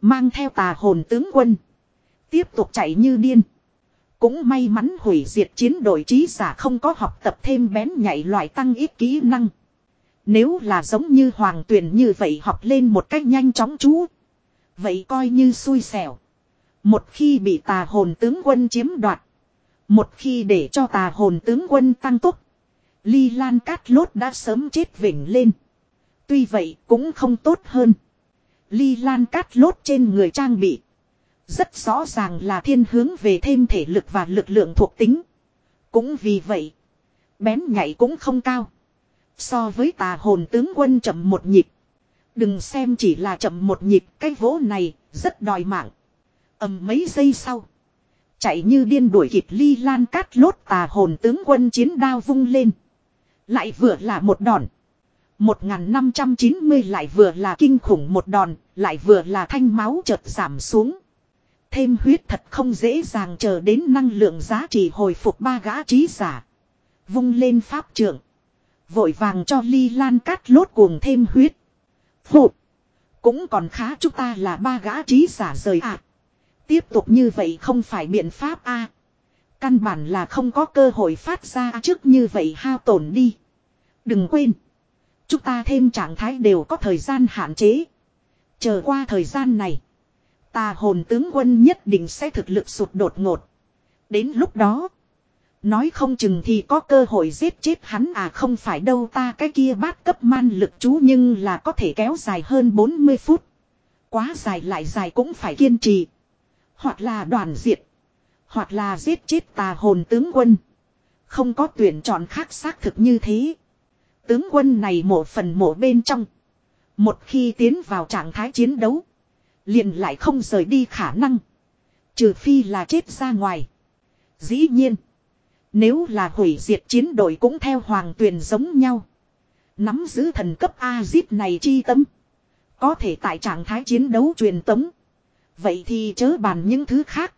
Mang theo tà hồn tướng quân. Tiếp tục chạy như điên. Cũng may mắn hủy diệt chiến đội trí giả không có học tập thêm bén nhảy loại tăng ít kỹ năng. Nếu là giống như hoàng tuyển như vậy học lên một cách nhanh chóng chú. Vậy coi như xui xẻo. Một khi bị tà hồn tướng quân chiếm đoạt. Một khi để cho tà hồn tướng quân tăng tốc. Ly Lan Cát Lốt đã sớm chết vỉnh lên. Tuy vậy cũng không tốt hơn. Ly Lan Cát Lốt trên người trang bị. Rất rõ ràng là thiên hướng về thêm thể lực và lực lượng thuộc tính. Cũng vì vậy. Bén nhảy cũng không cao. So với tà hồn tướng quân chậm một nhịp. Đừng xem chỉ là chậm một nhịp. Cái vỗ này rất đòi mạng. ầm mấy giây sau. Chạy như điên đuổi kịp ly lan cát lốt tà hồn tướng quân chiến đao vung lên. Lại vừa là một đòn. 1590 lại vừa là kinh khủng một đòn, lại vừa là thanh máu chợt giảm xuống. Thêm huyết thật không dễ dàng chờ đến năng lượng giá trị hồi phục ba gã trí giả. Vung lên pháp trưởng. Vội vàng cho ly lan cát lốt cuồng thêm huyết. Phụ. Cũng còn khá chúng ta là ba gã trí giả rời ạ. À. Tiếp tục như vậy không phải biện pháp a Căn bản là không có cơ hội phát ra trước như vậy hao tổn đi. Đừng quên. Chúng ta thêm trạng thái đều có thời gian hạn chế. Chờ qua thời gian này. Tà hồn tướng quân nhất định sẽ thực lực sụt đột ngột. Đến lúc đó. Nói không chừng thì có cơ hội giết chết hắn à không phải đâu, ta cái kia bát cấp man lực chú nhưng là có thể kéo dài hơn 40 phút. Quá dài lại dài cũng phải kiên trì. Hoặc là đoàn diệt. Hoặc là giết chết tà hồn tướng quân. Không có tuyển chọn khác xác thực như thế. Tướng quân này mộ phần mộ bên trong. Một khi tiến vào trạng thái chiến đấu. Liền lại không rời đi khả năng. Trừ phi là chết ra ngoài. Dĩ nhiên. Nếu là hủy diệt chiến đội cũng theo hoàng tuyền giống nhau. Nắm giữ thần cấp A-zip này chi tâm. Có thể tại trạng thái chiến đấu truyền tống. Vậy thì chớ bàn những thứ khác.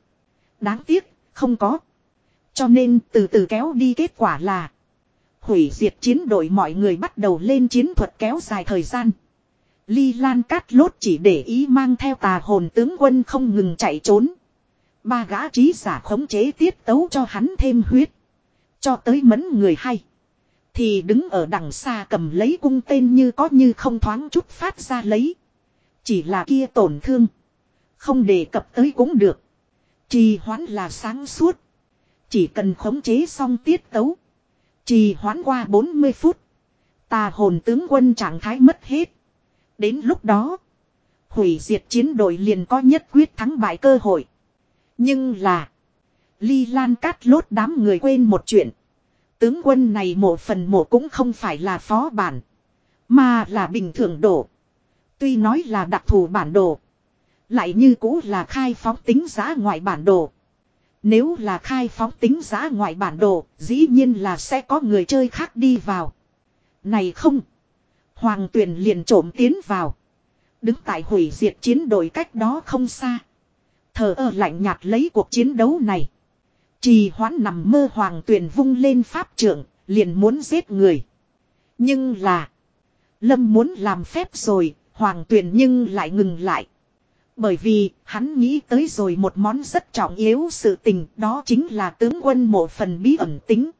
Đáng tiếc, không có. Cho nên từ từ kéo đi kết quả là. Hủy diệt chiến đội mọi người bắt đầu lên chiến thuật kéo dài thời gian. Ly Lan Cát Lốt chỉ để ý mang theo tà hồn tướng quân không ngừng chạy trốn. Ba gã trí giả khống chế tiết tấu cho hắn thêm huyết. Cho tới mẫn người hay. Thì đứng ở đằng xa cầm lấy cung tên như có như không thoáng chút phát ra lấy. Chỉ là kia tổn thương. Không đề cập tới cũng được. Trì hoãn là sáng suốt. Chỉ cần khống chế xong tiết tấu. Trì hoãn qua 40 phút. Tà hồn tướng quân trạng thái mất hết. Đến lúc đó. Hủy diệt chiến đội liền có nhất quyết thắng bại cơ hội. Nhưng là. Ly Lan cát lốt đám người quên một chuyện. Tướng quân này mộ phần mộ cũng không phải là phó bản. Mà là bình thường đổ. Tuy nói là đặc thù bản đồ. Lại như cũ là khai phóng tính giá ngoại bản đồ. Nếu là khai phóng tính giá ngoại bản đồ, dĩ nhiên là sẽ có người chơi khác đi vào. Này không. Hoàng tuyển liền trộm tiến vào. Đứng tại hủy diệt chiến đội cách đó không xa. Thờ ơ lạnh nhạt lấy cuộc chiến đấu này. Trì hoãn nằm mơ hoàng tuyển vung lên pháp trưởng, liền muốn giết người. Nhưng là. Lâm muốn làm phép rồi, hoàng tuyển nhưng lại ngừng lại. Bởi vì, hắn nghĩ tới rồi một món rất trọng yếu sự tình, đó chính là tướng quân mộ phần bí ẩn tính.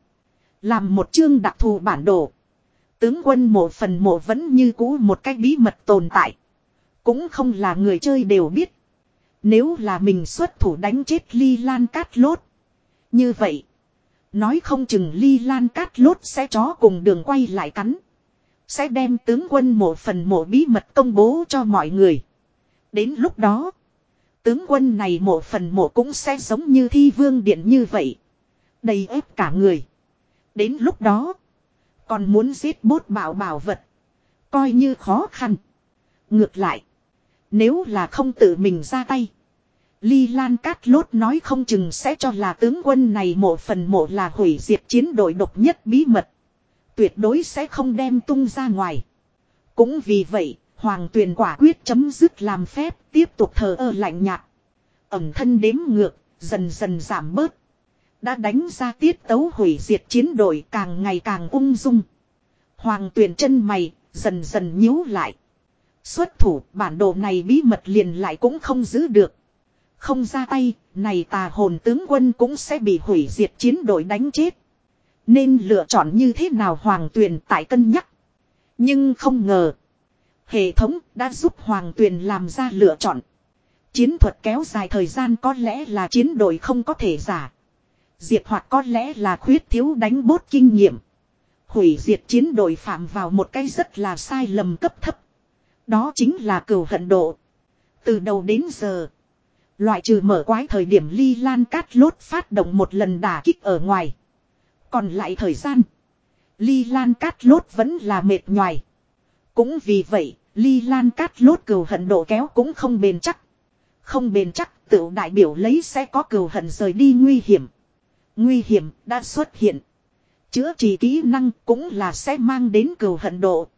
Làm một chương đặc thù bản đồ. Tướng quân mộ phần mộ vẫn như cũ một cách bí mật tồn tại. Cũng không là người chơi đều biết. Nếu là mình xuất thủ đánh chết ly lan cát lốt. Như vậy. Nói không chừng ly lan cát lốt sẽ chó cùng đường quay lại cắn. Sẽ đem tướng quân mộ phần mộ bí mật công bố cho mọi người. Đến lúc đó. Tướng quân này mộ phần mộ cũng sẽ giống như thi vương điện như vậy. Đầy ép cả người. Đến lúc đó. Còn muốn giết bốt bảo bảo vật. Coi như khó khăn. Ngược lại. Nếu là không tự mình ra tay. Ly Lan Cát Lốt nói không chừng sẽ cho là tướng quân này mộ phần mộ là hủy diệt chiến đội độc nhất bí mật. Tuyệt đối sẽ không đem tung ra ngoài. Cũng vì vậy, Hoàng Tuyền quả quyết chấm dứt làm phép, tiếp tục thờ ơ lạnh nhạt. Ẩm thân đếm ngược, dần dần giảm bớt. Đã đánh ra tiết tấu hủy diệt chiến đội càng ngày càng ung dung. Hoàng Tuyền chân mày, dần dần nhíu lại. Xuất thủ bản đồ này bí mật liền lại cũng không giữ được. Không ra tay, này tà hồn tướng quân cũng sẽ bị hủy diệt chiến đội đánh chết. Nên lựa chọn như thế nào Hoàng Tuyền tại cân nhắc. Nhưng không ngờ. Hệ thống đã giúp Hoàng Tuyền làm ra lựa chọn. Chiến thuật kéo dài thời gian có lẽ là chiến đội không có thể giả. Diệt hoặc có lẽ là khuyết thiếu đánh bốt kinh nghiệm. Hủy diệt chiến đội phạm vào một cái rất là sai lầm cấp thấp. Đó chính là cừu hận độ. Từ đầu đến giờ. Loại trừ mở quái thời điểm ly lan cát lốt phát động một lần đả kích ở ngoài. Còn lại thời gian. Ly lan cát lốt vẫn là mệt nhoài. Cũng vì vậy, ly lan cát lốt cừu hận độ kéo cũng không bền chắc. Không bền chắc tựu đại biểu lấy sẽ có cừu hận rời đi nguy hiểm. Nguy hiểm đã xuất hiện. Chữa trị kỹ năng cũng là sẽ mang đến cừu hận độ.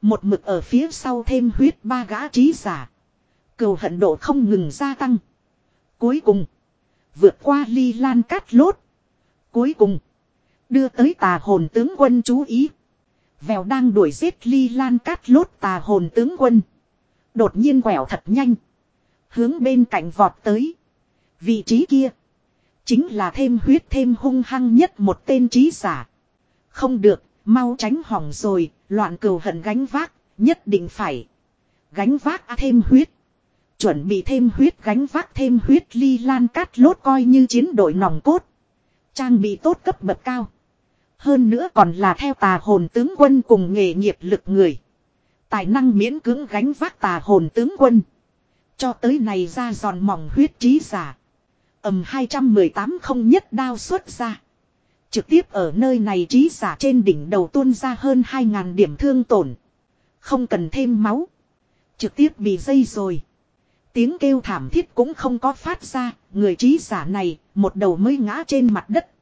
Một mực ở phía sau thêm huyết ba gã trí giả. Cừu hận độ không ngừng gia tăng. Cuối cùng. Vượt qua ly lan cát lốt. Cuối cùng. Đưa tới tà hồn tướng quân chú ý. Vèo đang đuổi giết ly lan cát lốt tà hồn tướng quân. Đột nhiên quẹo thật nhanh. Hướng bên cạnh vọt tới. Vị trí kia. Chính là thêm huyết thêm hung hăng nhất một tên trí giả. Không được, mau tránh hỏng rồi, loạn cừu hận gánh vác, nhất định phải. Gánh vác à thêm huyết. Chuẩn bị thêm huyết gánh vác thêm huyết ly lan cát lốt coi như chiến đội nòng cốt. Trang bị tốt cấp bậc cao. Hơn nữa còn là theo tà hồn tướng quân cùng nghề nghiệp lực người. Tài năng miễn cưỡng gánh vác tà hồn tướng quân. Cho tới này ra giòn mỏng huyết trí giả. ầm 218 không nhất đao xuất ra. Trực tiếp ở nơi này trí giả trên đỉnh đầu tuôn ra hơn 2.000 điểm thương tổn. Không cần thêm máu. Trực tiếp bị dây rồi. Tiếng kêu thảm thiết cũng không có phát ra, người trí giả này, một đầu mới ngã trên mặt đất.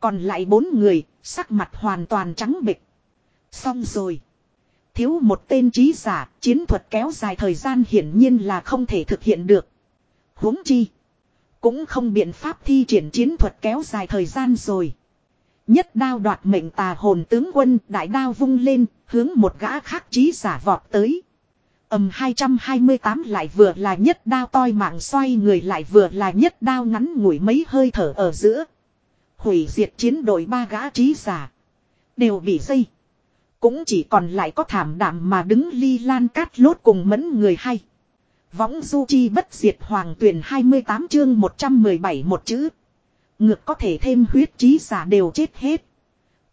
Còn lại bốn người, sắc mặt hoàn toàn trắng bịch. Xong rồi. Thiếu một tên trí giả, chiến thuật kéo dài thời gian hiển nhiên là không thể thực hiện được. huống chi. Cũng không biện pháp thi triển chiến thuật kéo dài thời gian rồi. Nhất đao đoạt mệnh tà hồn tướng quân đại đao vung lên, hướng một gã khác trí giả vọt tới. ầm 228 lại vừa là nhất đao toi mạng xoay người lại vừa là nhất đao ngắn ngủi mấy hơi thở ở giữa. Hủy diệt chiến đội ba gã trí giả. Đều bị dây. Cũng chỉ còn lại có thảm đạm mà đứng ly lan cát lốt cùng mẫn người hay. Võng du chi bất diệt hoàng tuyển 28 chương 117 một chữ. Ngược có thể thêm huyết trí giả đều chết hết.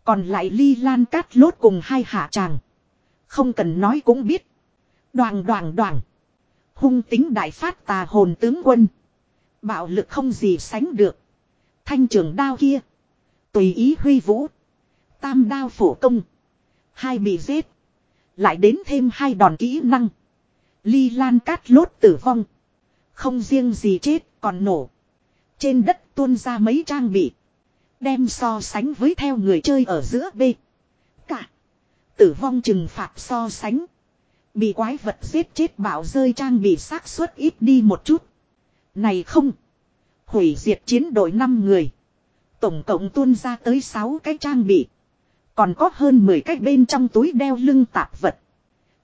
Còn lại ly lan cát lốt cùng hai hạ tràng. Không cần nói cũng biết. Đoàn đoàn đoàn. Hung tính đại phát tà hồn tướng quân. Bạo lực không gì sánh được. Thanh trường đao kia. Tùy ý huy vũ. Tam đao phổ công. Hai bị giết. Lại đến thêm hai đòn kỹ năng. Ly lan cát lốt tử vong. Không riêng gì chết, còn nổ. Trên đất tuôn ra mấy trang bị. Đem so sánh với theo người chơi ở giữa B. Cả. Tử vong trừng phạt so sánh. Bị quái vật giết chết bảo rơi trang bị xác suất ít đi một chút. Này không. Hủy diệt chiến đội 5 người. Tổng cộng tuôn ra tới 6 cái trang bị. Còn có hơn 10 cái bên trong túi đeo lưng tạp vật.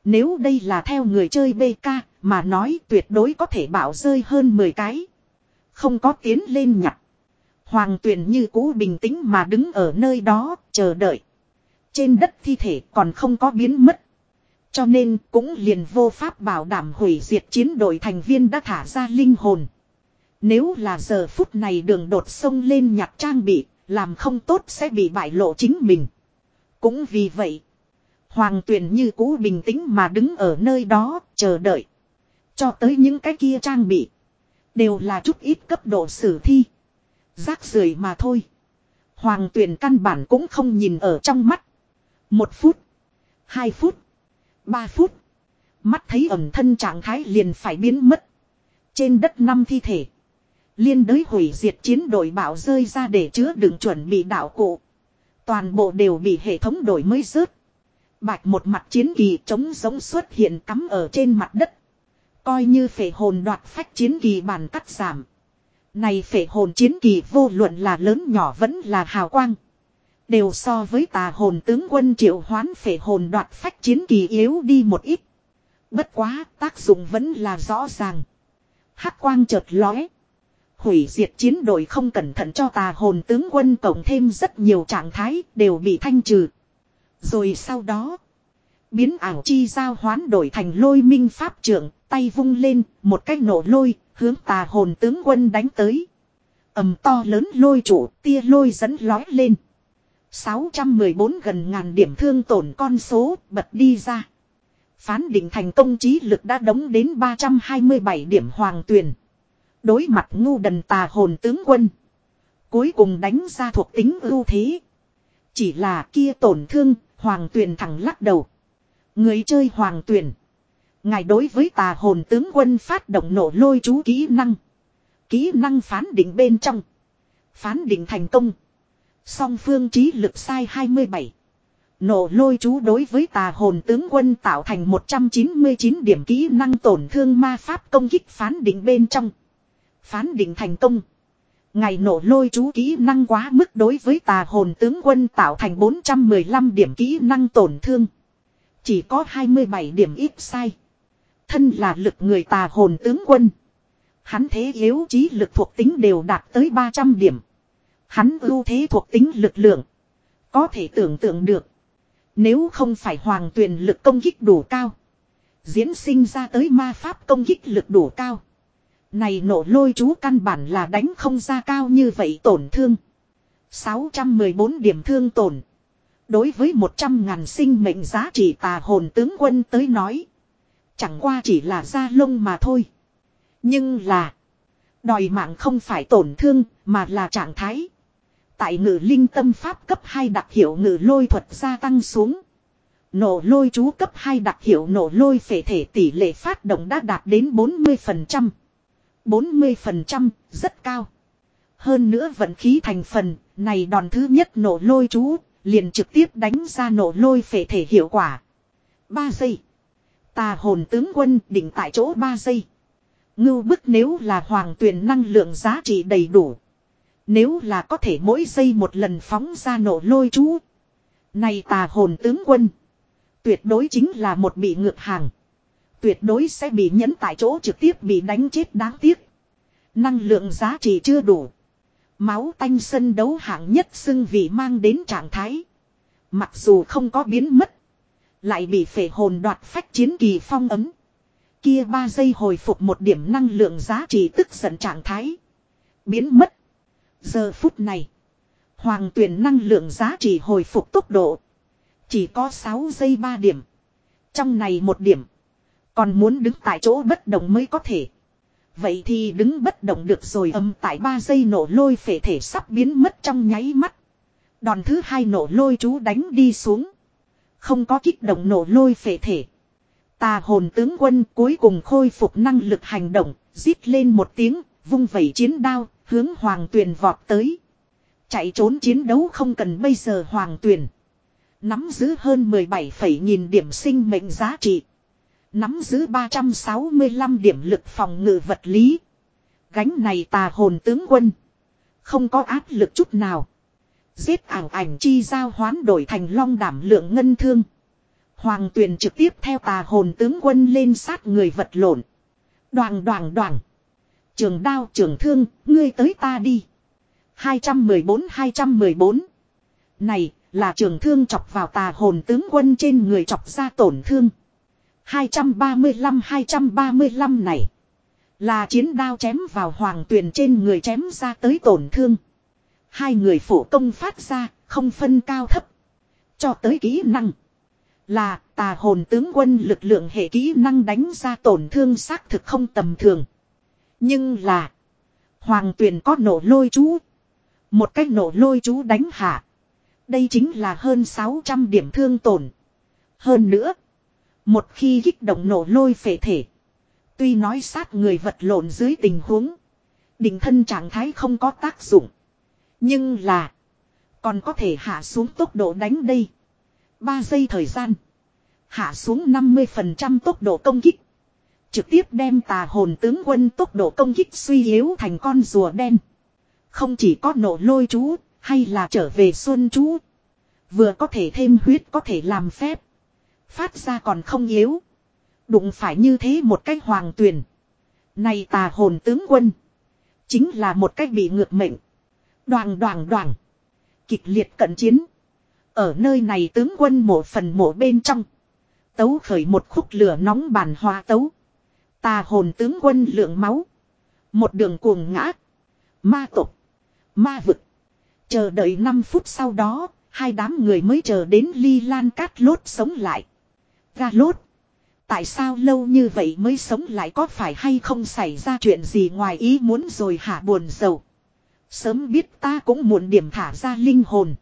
Nếu đây là theo người chơi BK mà nói tuyệt đối có thể bảo rơi hơn 10 cái. Không có tiến lên nhặt. Hoàng tuyển như cũ bình tĩnh mà đứng ở nơi đó, chờ đợi. Trên đất thi thể còn không có biến mất. Cho nên cũng liền vô pháp bảo đảm hủy diệt chiến đội thành viên đã thả ra linh hồn. Nếu là giờ phút này đường đột sông lên nhặt trang bị, làm không tốt sẽ bị bại lộ chính mình. Cũng vì vậy, Hoàng tuyển như cũ bình tĩnh mà đứng ở nơi đó, chờ đợi. Cho tới những cái kia trang bị. Đều là chút ít cấp độ sử thi. Rác rưởi mà thôi. Hoàng tuyển căn bản cũng không nhìn ở trong mắt. Một phút. Hai phút. Ba phút. Mắt thấy ẩm thân trạng thái liền phải biến mất. Trên đất năm thi thể. Liên đới hủy diệt chiến đội bảo rơi ra để chứa đựng chuẩn bị đạo cụ. Toàn bộ đều bị hệ thống đổi mới rớt. Bạch một mặt chiến kỳ trống giống xuất hiện cắm ở trên mặt đất. Coi như phệ hồn đoạt phách chiến kỳ bản cắt giảm. Này phệ hồn chiến kỳ vô luận là lớn nhỏ vẫn là hào quang. Đều so với tà hồn tướng quân triệu hoán phệ hồn đoạt phách chiến kỳ yếu đi một ít. Bất quá, tác dụng vẫn là rõ ràng. Hắc quang chợt lóe. Hủy diệt chiến đội không cẩn thận cho tà hồn tướng quân cộng thêm rất nhiều trạng thái đều bị thanh trừ. Rồi sau đó. Biến ảo chi giao hoán đổi thành lôi minh pháp trưởng, tay vung lên, một cách nổ lôi, hướng tà hồn tướng quân đánh tới. ầm to lớn lôi trụ, tia lôi dẫn lói lên. 614 gần ngàn điểm thương tổn con số bật đi ra. Phán định thành công trí lực đã đóng đến 327 điểm hoàng tuyển. Đối mặt ngu đần tà hồn tướng quân. Cuối cùng đánh ra thuộc tính ưu thế. Chỉ là kia tổn thương, hoàng tuyển thẳng lắc đầu. Người chơi hoàng tuyển. Ngài đối với tà hồn tướng quân phát động nổ lôi chú kỹ năng. Kỹ năng phán định bên trong. Phán định thành công. Song phương trí lực sai 27. Nổ lôi chú đối với tà hồn tướng quân tạo thành 199 điểm kỹ năng tổn thương ma pháp công kích phán định bên trong. Phán định thành công. Ngày nổ lôi chú kỹ năng quá mức đối với tà hồn tướng quân tạo thành 415 điểm kỹ năng tổn thương. Chỉ có 27 điểm ít sai. Thân là lực người tà hồn tướng quân. Hắn thế yếu trí lực thuộc tính đều đạt tới 300 điểm. Hắn ưu thế thuộc tính lực lượng. Có thể tưởng tượng được. Nếu không phải hoàng tuyền lực công kích đủ cao. Diễn sinh ra tới ma pháp công kích lực đủ cao. Này nổ lôi chú căn bản là đánh không ra cao như vậy tổn thương. 614 điểm thương tổn. Đối với 100 ngàn sinh mệnh giá trị tà hồn tướng quân tới nói. Chẳng qua chỉ là da lông mà thôi. Nhưng là. Đòi mạng không phải tổn thương mà là trạng thái. Tại ngự linh tâm pháp cấp 2 đặc hiệu ngự lôi thuật gia tăng xuống. Nổ lôi chú cấp 2 đặc hiệu nổ lôi phể thể tỷ lệ phát động đã đạt đến 40%. 40% rất cao. Hơn nữa vận khí thành phần, này đòn thứ nhất nổ lôi chú, liền trực tiếp đánh ra nổ lôi phệ thể hiệu quả. 3 giây. Tà hồn tướng quân định tại chỗ 3 giây. Ngưu bức nếu là hoàng tuyển năng lượng giá trị đầy đủ. Nếu là có thể mỗi giây một lần phóng ra nổ lôi chú. Này tà hồn tướng quân. Tuyệt đối chính là một bị ngược hàng. Tuyệt đối sẽ bị nhấn tại chỗ trực tiếp bị đánh chết đáng tiếc. Năng lượng giá trị chưa đủ. Máu tanh sân đấu hạng nhất xưng vị mang đến trạng thái. Mặc dù không có biến mất. Lại bị phệ hồn đoạt phách chiến kỳ phong ấm. Kia ba giây hồi phục một điểm năng lượng giá trị tức giận trạng thái. Biến mất. Giờ phút này. Hoàng tuyển năng lượng giá trị hồi phục tốc độ. Chỉ có 6 giây 3 điểm. Trong này một điểm. Còn muốn đứng tại chỗ bất động mới có thể. Vậy thì đứng bất động được rồi âm tại 3 giây nổ lôi phệ thể sắp biến mất trong nháy mắt. Đòn thứ hai nổ lôi chú đánh đi xuống. Không có kích động nổ lôi phệ thể. Tà hồn tướng quân cuối cùng khôi phục năng lực hành động, rít lên một tiếng, vung vẩy chiến đao, hướng hoàng tuyền vọt tới. Chạy trốn chiến đấu không cần bây giờ hoàng tuyền. Nắm giữ hơn 17 nghìn điểm sinh mệnh giá trị. Nắm giữ 365 điểm lực phòng ngự vật lý. Gánh này tà hồn tướng quân. Không có áp lực chút nào. Giết ảo ảnh chi giao hoán đổi thành long đảm lượng ngân thương. Hoàng tuyền trực tiếp theo tà hồn tướng quân lên sát người vật lộn. Đoàn đoàn đoàn. Trường đao trường thương, ngươi tới ta đi. 214-214. Này, là trường thương chọc vào tà hồn tướng quân trên người chọc ra tổn thương. 235-235 này. Là chiến đao chém vào hoàng tuyền trên người chém ra tới tổn thương. Hai người phổ công phát ra, không phân cao thấp. Cho tới kỹ năng. Là tà hồn tướng quân lực lượng hệ kỹ năng đánh ra tổn thương xác thực không tầm thường. Nhưng là. Hoàng tuyền có nổ lôi chú. Một cách nổ lôi chú đánh hạ. Đây chính là hơn 600 điểm thương tổn. Hơn nữa. Một khi kích động nổ lôi phệ thể. Tuy nói sát người vật lộn dưới tình huống. Đình thân trạng thái không có tác dụng. Nhưng là. Còn có thể hạ xuống tốc độ đánh đây. 3 giây thời gian. Hạ xuống 50% tốc độ công kích. Trực tiếp đem tà hồn tướng quân tốc độ công kích suy yếu thành con rùa đen. Không chỉ có nổ lôi chú, hay là trở về xuân chú. Vừa có thể thêm huyết có thể làm phép. Phát ra còn không yếu. Đụng phải như thế một cách hoàng tuyển. Này tà hồn tướng quân. Chính là một cách bị ngược mệnh. Đoàn đoàn đoàn. Kịch liệt cận chiến. Ở nơi này tướng quân mộ phần mộ bên trong. Tấu khởi một khúc lửa nóng bàn hoa tấu. Tà hồn tướng quân lượng máu. Một đường cuồng ngã. Ma tục. Ma vực. Chờ đợi 5 phút sau đó, hai đám người mới chờ đến ly lan cát lốt sống lại. Ga lốt. Tại sao lâu như vậy mới sống lại có phải hay không xảy ra chuyện gì ngoài ý muốn rồi hả buồn sầu. Sớm biết ta cũng muộn điểm thả ra linh hồn.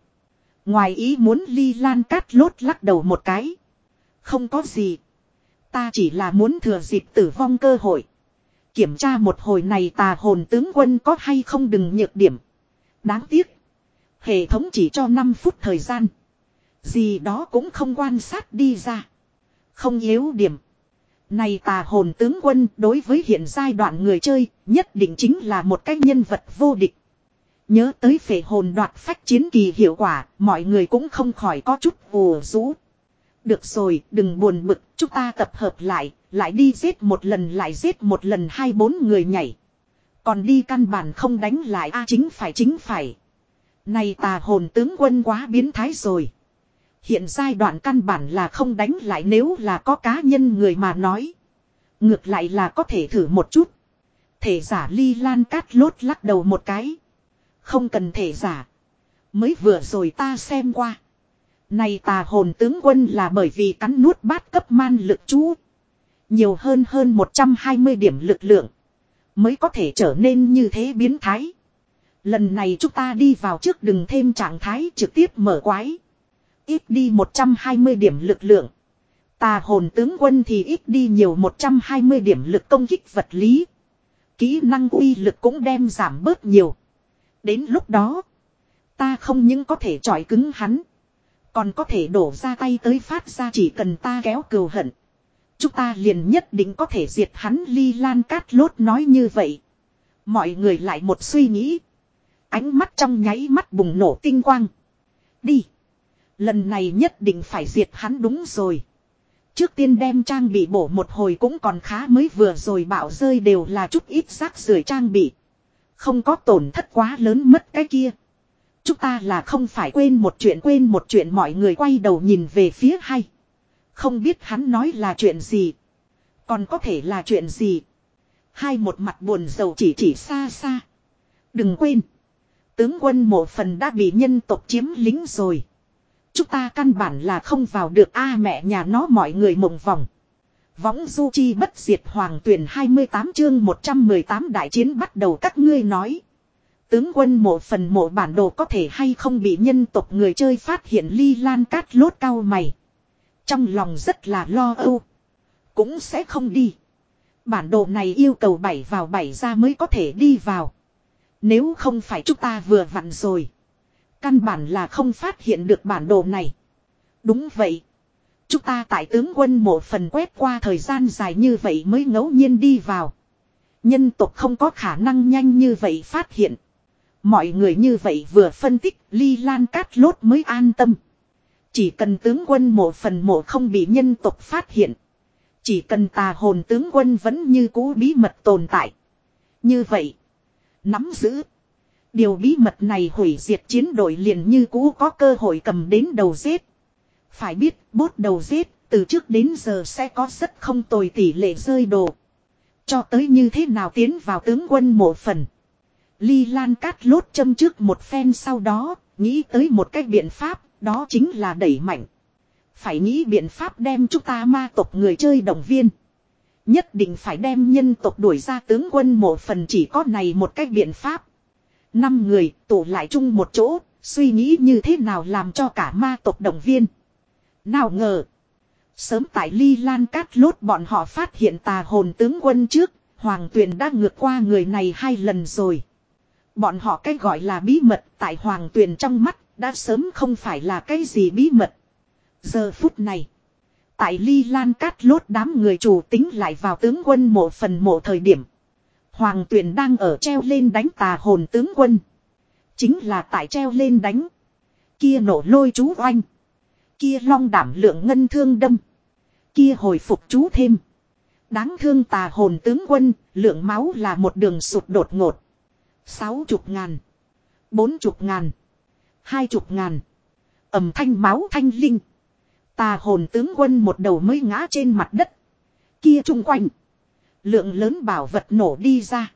Ngoài ý muốn ly lan cát lốt lắc đầu một cái. Không có gì. Ta chỉ là muốn thừa dịp tử vong cơ hội. Kiểm tra một hồi này tà hồn tướng quân có hay không đừng nhược điểm. Đáng tiếc. Hệ thống chỉ cho 5 phút thời gian. Gì đó cũng không quan sát đi ra. Không yếu điểm. Này tà hồn tướng quân đối với hiện giai đoạn người chơi nhất định chính là một cái nhân vật vô địch. Nhớ tới phệ hồn đoạt phách chiến kỳ hiệu quả, mọi người cũng không khỏi có chút vù rũ. Được rồi, đừng buồn bực, chúng ta tập hợp lại, lại đi giết một lần lại giết một lần hai bốn người nhảy. Còn đi căn bản không đánh lại a chính phải chính phải. Này tà hồn tướng quân quá biến thái rồi. Hiện giai đoạn căn bản là không đánh lại nếu là có cá nhân người mà nói. Ngược lại là có thể thử một chút. Thể giả ly lan cát lốt lắc đầu một cái. Không cần thể giả. Mới vừa rồi ta xem qua. Này tà hồn tướng quân là bởi vì cắn nuốt bát cấp man lực chú. Nhiều hơn hơn 120 điểm lực lượng. Mới có thể trở nên như thế biến thái. Lần này chúng ta đi vào trước đừng thêm trạng thái trực tiếp mở quái. Ít đi 120 điểm lực lượng. Tà hồn tướng quân thì ít đi nhiều 120 điểm lực công kích vật lý. Kỹ năng uy lực cũng đem giảm bớt nhiều. Đến lúc đó, ta không những có thể chọi cứng hắn. Còn có thể đổ ra tay tới phát ra chỉ cần ta kéo cừu hận. Chúng ta liền nhất định có thể diệt hắn ly lan cát lốt nói như vậy. Mọi người lại một suy nghĩ. Ánh mắt trong nháy mắt bùng nổ tinh quang. Đi. Lần này nhất định phải diệt hắn đúng rồi. Trước tiên đem trang bị bổ một hồi cũng còn khá mới vừa rồi bảo rơi đều là chút ít rác rưởi trang bị. Không có tổn thất quá lớn mất cái kia. Chúng ta là không phải quên một chuyện quên một chuyện mọi người quay đầu nhìn về phía hay. Không biết hắn nói là chuyện gì. Còn có thể là chuyện gì. Hai một mặt buồn rầu chỉ chỉ xa xa. Đừng quên. Tướng quân một phần đã bị nhân tộc chiếm lính rồi. Chúng ta căn bản là không vào được a à, mẹ nhà nó mọi người mộng vòng. Võng du chi bất diệt hoàng tuyển 28 chương 118 đại chiến bắt đầu các ngươi nói. Tướng quân mộ phần mộ bản đồ có thể hay không bị nhân tộc người chơi phát hiện ly lan cát lốt cao mày. Trong lòng rất là lo âu. Cũng sẽ không đi. Bản đồ này yêu cầu bảy vào bảy ra mới có thể đi vào. Nếu không phải chúng ta vừa vặn rồi. Căn bản là không phát hiện được bản đồ này. Đúng vậy. Chúng ta tại tướng quân mộ phần quét qua thời gian dài như vậy mới ngẫu nhiên đi vào. Nhân tộc không có khả năng nhanh như vậy phát hiện. Mọi người như vậy vừa phân tích, ly lan cát lốt mới an tâm. Chỉ cần tướng quân mộ phần mộ không bị nhân tộc phát hiện. Chỉ cần tà hồn tướng quân vẫn như cũ bí mật tồn tại. Như vậy. Nắm giữ. Điều bí mật này hủy diệt chiến đội liền như cũ có cơ hội cầm đến đầu giết. Phải biết bốt đầu giết từ trước đến giờ sẽ có rất không tồi tỷ lệ rơi đồ. Cho tới như thế nào tiến vào tướng quân mộ phần. Ly Lan cát lốt châm trước một phen sau đó, nghĩ tới một cách biện pháp, đó chính là đẩy mạnh. Phải nghĩ biện pháp đem chúng ta ma tộc người chơi động viên. Nhất định phải đem nhân tộc đuổi ra tướng quân một phần chỉ có này một cách biện pháp. Năm người tụ lại chung một chỗ, suy nghĩ như thế nào làm cho cả ma tộc động viên. Nào ngờ. Sớm tại ly lan cát lốt bọn họ phát hiện tà hồn tướng quân trước, Hoàng Tuyền đã ngược qua người này hai lần rồi. Bọn họ cái gọi là bí mật tại Hoàng Tuyền trong mắt đã sớm không phải là cái gì bí mật. Giờ phút này, tại ly lan cát lốt đám người chủ tính lại vào tướng quân mộ phần mộ thời điểm. Hoàng Tuyền đang ở treo lên đánh tà hồn tướng quân. Chính là tại treo lên đánh. Kia nổ lôi chú oanh. Kia long đảm lượng ngân thương đâm. Kia hồi phục chú thêm. Đáng thương tà hồn tướng quân, lượng máu là một đường sụt đột ngột. Sáu chục ngàn. Bốn chục ngàn. Hai chục ngàn. ầm thanh máu thanh linh. Tà hồn tướng quân một đầu mới ngã trên mặt đất. Kia chung quanh. Lượng lớn bảo vật nổ đi ra.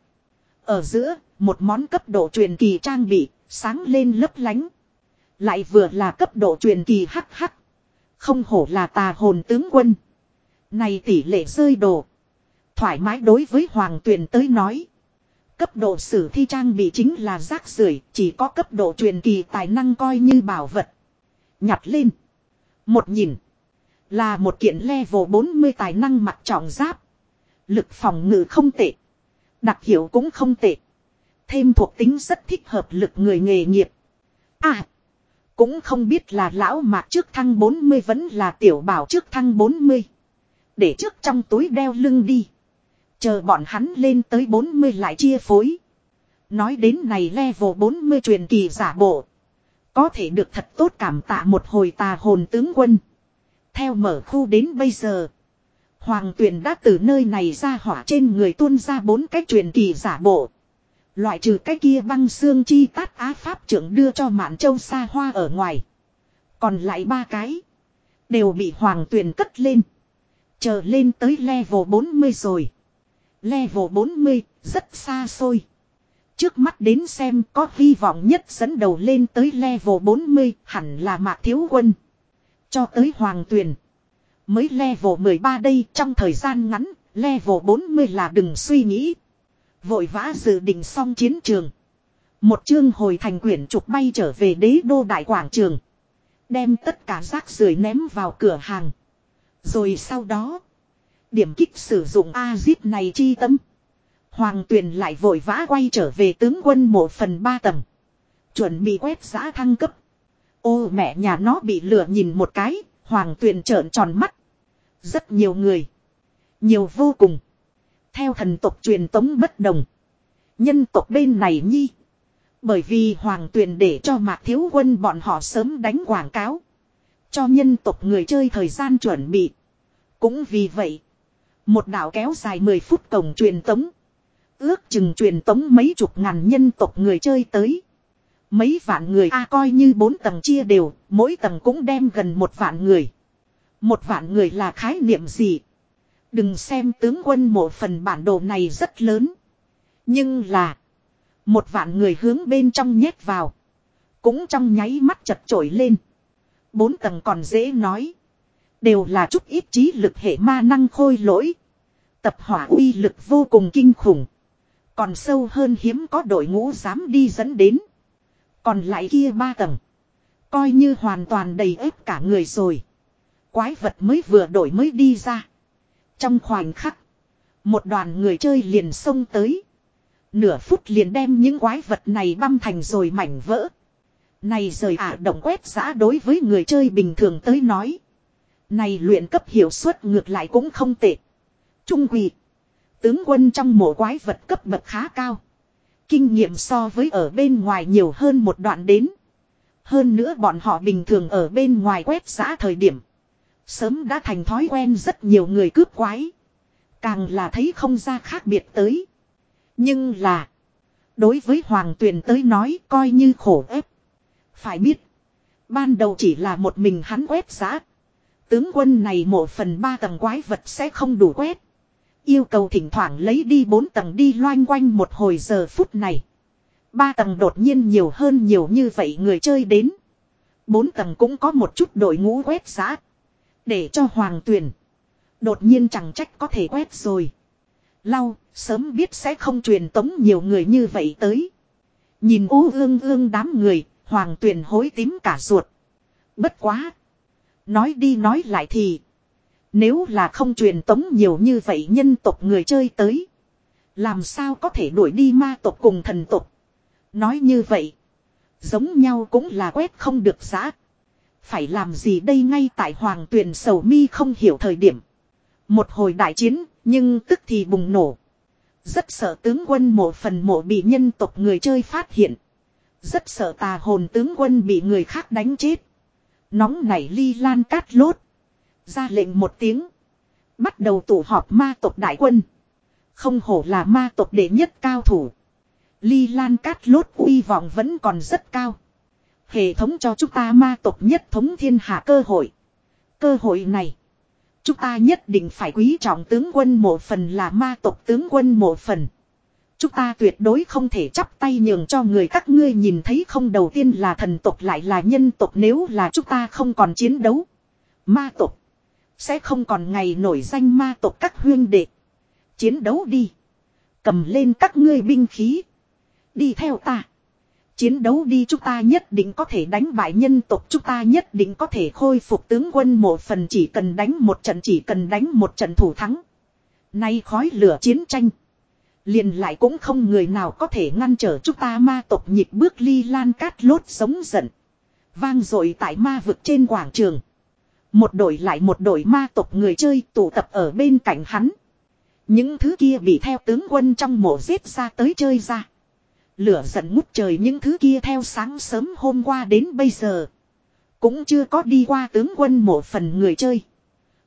Ở giữa, một món cấp độ truyền kỳ trang bị, sáng lên lấp lánh. Lại vừa là cấp độ truyền kỳ hắc hắc. Không hổ là tà hồn tướng quân. Này tỷ lệ rơi đồ. Thoải mái đối với Hoàng Tuyền tới nói. Cấp độ sử thi trang bị chính là rác rưởi chỉ có cấp độ truyền kỳ tài năng coi như bảo vật. Nhặt lên. Một nhìn. Là một kiện level 40 tài năng mặt trọng giáp. Lực phòng ngự không tệ. Đặc hiệu cũng không tệ. Thêm thuộc tính rất thích hợp lực người nghề nghiệp. À. Cũng không biết là lão mạc trước thăng 40 vẫn là tiểu bảo trước thăng 40. Để trước trong túi đeo lưng đi. Chờ bọn hắn lên tới 40 lại chia phối. Nói đến này level 40 truyền kỳ giả bộ. Có thể được thật tốt cảm tạ một hồi tà hồn tướng quân. Theo mở khu đến bây giờ. Hoàng tuyển đã từ nơi này ra hỏa trên người tuôn ra bốn cái truyền kỳ giả bộ. Loại trừ cái kia băng xương chi tát á pháp trưởng đưa cho mạn châu xa hoa ở ngoài. Còn lại ba cái. Đều bị hoàng tuyển cất lên. Chờ lên tới level 40 rồi. Level 40, rất xa xôi. Trước mắt đến xem có hy vọng nhất dẫn đầu lên tới level 40, hẳn là Mạc Thiếu Quân. Cho tới Hoàng Tuyền. Mới level 13 đây trong thời gian ngắn, level 40 là đừng suy nghĩ. Vội vã dự định xong chiến trường. Một chương hồi thành quyển trục bay trở về đế đô đại quảng trường. Đem tất cả rác rưởi ném vào cửa hàng. Rồi sau đó. Điểm kích sử dụng A-zip này chi tâm. Hoàng tuyền lại vội vã quay trở về tướng quân một phần ba tầng. Chuẩn bị quét giã thăng cấp. Ô mẹ nhà nó bị lửa nhìn một cái. Hoàng tuyền trợn tròn mắt. Rất nhiều người. Nhiều vô cùng. Theo thần tộc truyền tống bất đồng. Nhân tộc bên này nhi. Bởi vì hoàng tuyền để cho mạc thiếu quân bọn họ sớm đánh quảng cáo. Cho nhân tộc người chơi thời gian chuẩn bị. Cũng vì vậy. Một đảo kéo dài 10 phút cổng truyền tống. Ước chừng truyền tống mấy chục ngàn nhân tộc người chơi tới. Mấy vạn người a à, coi như bốn tầng chia đều, mỗi tầng cũng đem gần một vạn người. Một vạn người là khái niệm gì? Đừng xem tướng quân một phần bản đồ này rất lớn. Nhưng là. Một vạn người hướng bên trong nhét vào. Cũng trong nháy mắt chật trội lên. Bốn tầng còn dễ nói. Đều là chút ít trí lực hệ ma năng khôi lỗi. Tập hỏa uy lực vô cùng kinh khủng. Còn sâu hơn hiếm có đội ngũ dám đi dẫn đến. Còn lại kia ba tầng. Coi như hoàn toàn đầy ếp cả người rồi. Quái vật mới vừa đổi mới đi ra. Trong khoảnh khắc. Một đoàn người chơi liền xông tới. Nửa phút liền đem những quái vật này băm thành rồi mảnh vỡ. Này rời ả động quét giã đối với người chơi bình thường tới nói. Này luyện cấp hiệu suất ngược lại cũng không tệ. Trung quỷ. Tướng quân trong mộ quái vật cấp bậc khá cao. Kinh nghiệm so với ở bên ngoài nhiều hơn một đoạn đến. Hơn nữa bọn họ bình thường ở bên ngoài quét giã thời điểm. Sớm đã thành thói quen rất nhiều người cướp quái. Càng là thấy không ra khác biệt tới. Nhưng là. Đối với Hoàng Tuyền tới nói coi như khổ ép. Phải biết. Ban đầu chỉ là một mình hắn quét giá. Tướng quân này một phần ba tầng quái vật sẽ không đủ quét. Yêu cầu thỉnh thoảng lấy đi bốn tầng đi loanh quanh một hồi giờ phút này. Ba tầng đột nhiên nhiều hơn nhiều như vậy người chơi đến. Bốn tầng cũng có một chút đội ngũ quét giá. Để cho hoàng tuyển. Đột nhiên chẳng trách có thể quét rồi. Lau, sớm biết sẽ không truyền tống nhiều người như vậy tới. Nhìn ú ương ương đám người, hoàng tuyển hối tím cả ruột. Bất quá. Nói đi nói lại thì. Nếu là không truyền tống nhiều như vậy nhân tộc người chơi tới. Làm sao có thể đuổi đi ma tộc cùng thần tộc. Nói như vậy. Giống nhau cũng là quét không được giá. Phải làm gì đây ngay tại hoàng tuyền sầu mi không hiểu thời điểm. Một hồi đại chiến, nhưng tức thì bùng nổ. Rất sợ tướng quân mộ phần mộ bị nhân tộc người chơi phát hiện. Rất sợ tà hồn tướng quân bị người khác đánh chết. Nóng nảy ly lan cát lốt. Ra lệnh một tiếng. Bắt đầu tụ họp ma tộc đại quân. Không hổ là ma tộc đệ nhất cao thủ. Ly lan cát lốt uy vọng vẫn còn rất cao. Hệ thống cho chúng ta ma tộc nhất thống thiên hạ cơ hội. Cơ hội này. Chúng ta nhất định phải quý trọng tướng quân mộ phần là ma tộc tướng quân mộ phần. Chúng ta tuyệt đối không thể chắp tay nhường cho người các ngươi nhìn thấy không đầu tiên là thần tộc lại là nhân tộc nếu là chúng ta không còn chiến đấu. Ma tộc. Sẽ không còn ngày nổi danh ma tộc các huyên đệ. Chiến đấu đi. Cầm lên các ngươi binh khí. Đi theo ta. Chiến đấu đi chúng ta nhất định có thể đánh bại nhân tộc, chúng ta nhất định có thể khôi phục tướng quân một phần chỉ cần đánh một trận, chỉ cần đánh một trận thủ thắng. Nay khói lửa chiến tranh. Liền lại cũng không người nào có thể ngăn trở chúng ta ma tộc nhịp bước ly lan cát lốt sống giận. Vang dội tại ma vực trên quảng trường. Một đội lại một đội ma tộc người chơi tụ tập ở bên cạnh hắn. Những thứ kia bị theo tướng quân trong mộ giết ra tới chơi ra. Lửa giận ngút trời những thứ kia theo sáng sớm hôm qua đến bây giờ. Cũng chưa có đi qua tướng quân mộ phần người chơi.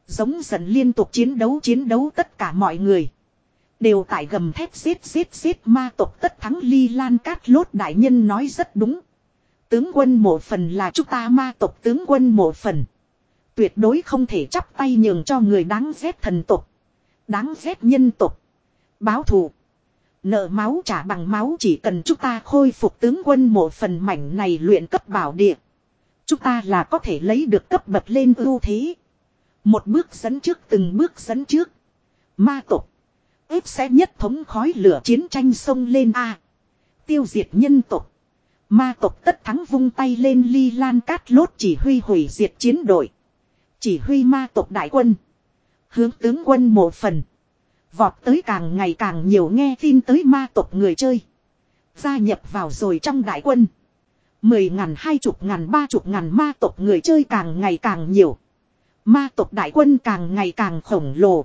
Giống giận liên tục chiến đấu chiến đấu tất cả mọi người. Đều tại gầm thép giết giết giết ma tộc tất thắng ly lan cát lốt đại nhân nói rất đúng. Tướng quân mộ phần là chúng ta ma tộc tướng quân mộ phần. Tuyệt đối không thể chắp tay nhường cho người đáng ghét thần tộc. Đáng ghét nhân tộc. Báo thù. Nợ máu trả bằng máu, chỉ cần chúng ta khôi phục tướng quân một phần mảnh này luyện cấp bảo địa. Chúng ta là có thể lấy được cấp bậc lên ưu thế. Một bước dẫn trước, từng bước dẫn trước. Ma tộc ép sẽ nhất thống khói lửa chiến tranh sông lên A. Tiêu diệt nhân tộc. Ma tộc tất thắng vung tay lên, ly lan cát lốt chỉ huy hủy diệt chiến đội. Chỉ huy ma tộc đại quân. Hướng tướng quân một phần. Vọt tới càng ngày càng nhiều nghe tin tới ma tộc người chơi. Gia nhập vào rồi trong đại quân. Mười ngàn hai chục ngàn ba chục ngàn ma tộc người chơi càng ngày càng nhiều. Ma tộc đại quân càng ngày càng khổng lồ.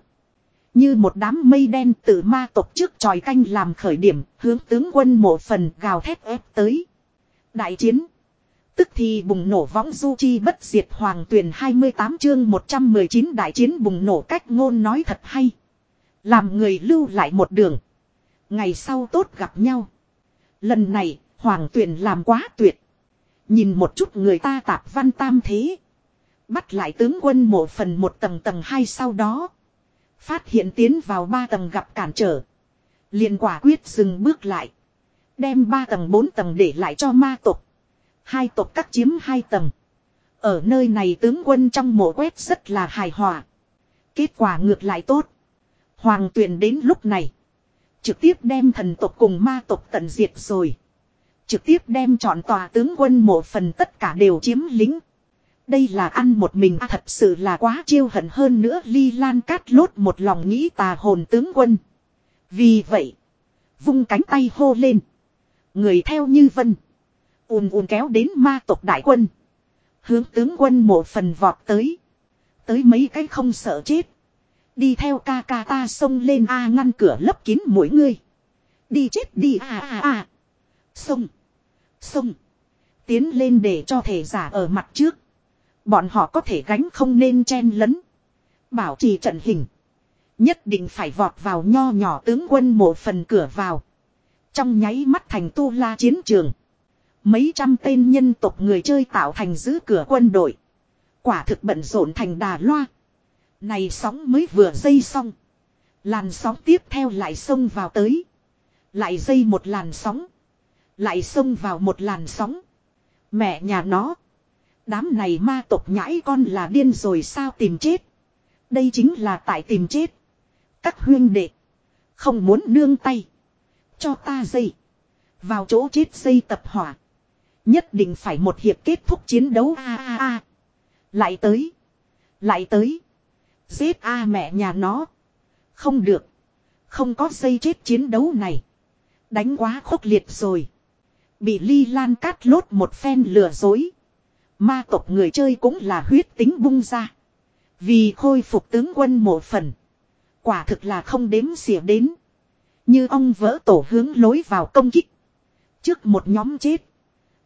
Như một đám mây đen từ ma tộc trước tròi canh làm khởi điểm, hướng tướng quân một phần gào thét ép tới. Đại chiến. Tức thì bùng nổ võng du chi bất diệt hoàng tuyển 28 chương 119 đại chiến bùng nổ cách ngôn nói thật hay. Làm người lưu lại một đường. Ngày sau tốt gặp nhau. Lần này, hoàng tuyển làm quá tuyệt. Nhìn một chút người ta tạp văn tam thế. Bắt lại tướng quân một phần một tầng tầng hai sau đó. Phát hiện tiến vào ba tầng gặp cản trở. liền quả quyết dừng bước lại. Đem ba tầng bốn tầng để lại cho ma tộc. Hai tộc cắt chiếm hai tầng. Ở nơi này tướng quân trong mộ quét rất là hài hòa. Kết quả ngược lại tốt. Hoàng tuyển đến lúc này. Trực tiếp đem thần tộc cùng ma tộc tận diệt rồi. Trực tiếp đem chọn tòa tướng quân mộ phần tất cả đều chiếm lính. Đây là ăn một mình à, thật sự là quá chiêu hận hơn nữa ly lan cát lốt một lòng nghĩ tà hồn tướng quân. Vì vậy, vung cánh tay hô lên. Người theo như vân. ùn ùn kéo đến ma tộc đại quân. Hướng tướng quân mộ phần vọt tới. Tới mấy cái không sợ chết. Đi theo ca ca ta xông lên a ngăn cửa lấp kín mỗi người. Đi chết đi a a a. Xông. Xông. Tiến lên để cho thể giả ở mặt trước. Bọn họ có thể gánh không nên chen lấn. Bảo trì trận hình. Nhất định phải vọt vào nho nhỏ tướng quân mộ phần cửa vào. Trong nháy mắt thành tu la chiến trường. Mấy trăm tên nhân tộc người chơi tạo thành giữ cửa quân đội. Quả thực bận rộn thành đà loa. Này sóng mới vừa dây xong. Làn sóng tiếp theo lại xông vào tới. Lại dây một làn sóng. Lại xông vào một làn sóng. Mẹ nhà nó. Đám này ma tộc nhãi con là điên rồi sao tìm chết. Đây chính là tại tìm chết. Các huyên đệ. Không muốn nương tay. Cho ta dây. Vào chỗ chết dây tập hỏa. Nhất định phải một hiệp kết thúc chiến đấu a a a. Lại tới. Lại tới. Giết a mẹ nhà nó. Không được. Không có dây chết chiến đấu này. Đánh quá khốc liệt rồi. Bị ly lan cát lốt một phen lừa dối. Ma tộc người chơi cũng là huyết tính bung ra. Vì khôi phục tướng quân một phần. Quả thực là không đếm xỉa đến. Như ông vỡ tổ hướng lối vào công kích. Trước một nhóm chết.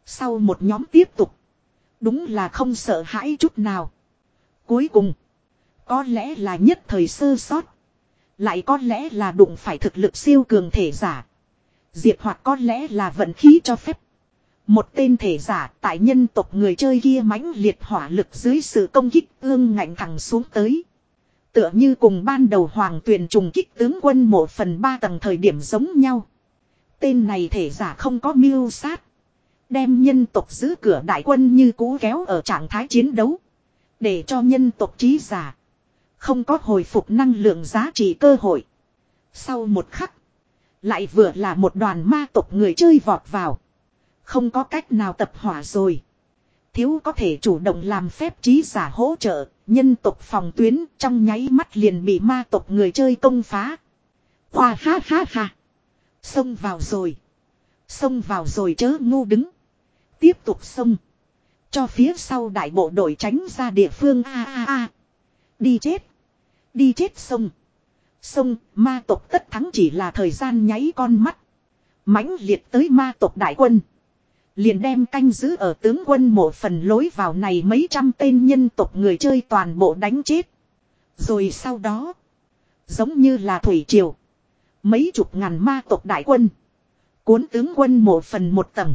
Sau một nhóm tiếp tục. Đúng là không sợ hãi chút nào. Cuối cùng. Có lẽ là nhất thời sơ sót. Lại có lẽ là đụng phải thực lực siêu cường thể giả. Diệt hoặc có lẽ là vận khí cho phép. Một tên thể giả tại nhân tộc người chơi kia mãnh liệt hỏa lực dưới sự công kích ương ngạnh thẳng xuống tới. Tựa như cùng ban đầu hoàng tuyền trùng kích tướng quân một phần ba tầng thời điểm giống nhau. Tên này thể giả không có mưu sát. Đem nhân tộc giữ cửa đại quân như cú kéo ở trạng thái chiến đấu. Để cho nhân tộc trí giả. Không có hồi phục năng lượng giá trị cơ hội. Sau một khắc. Lại vừa là một đoàn ma tộc người chơi vọt vào. Không có cách nào tập hỏa rồi. Thiếu có thể chủ động làm phép trí giả hỗ trợ. Nhân tộc phòng tuyến trong nháy mắt liền bị ma tộc người chơi công phá. Hoa ha ha ha. Xông vào rồi. Xông vào rồi chớ ngu đứng. Tiếp tục xông. Cho phía sau đại bộ đội tránh ra địa phương a a a. Đi chết. Đi chết sông. Sông, ma tộc tất thắng chỉ là thời gian nháy con mắt. mãnh liệt tới ma tộc đại quân. Liền đem canh giữ ở tướng quân một phần lối vào này mấy trăm tên nhân tộc người chơi toàn bộ đánh chết. Rồi sau đó. Giống như là thủy triều. Mấy chục ngàn ma tộc đại quân. Cuốn tướng quân một phần một tầng.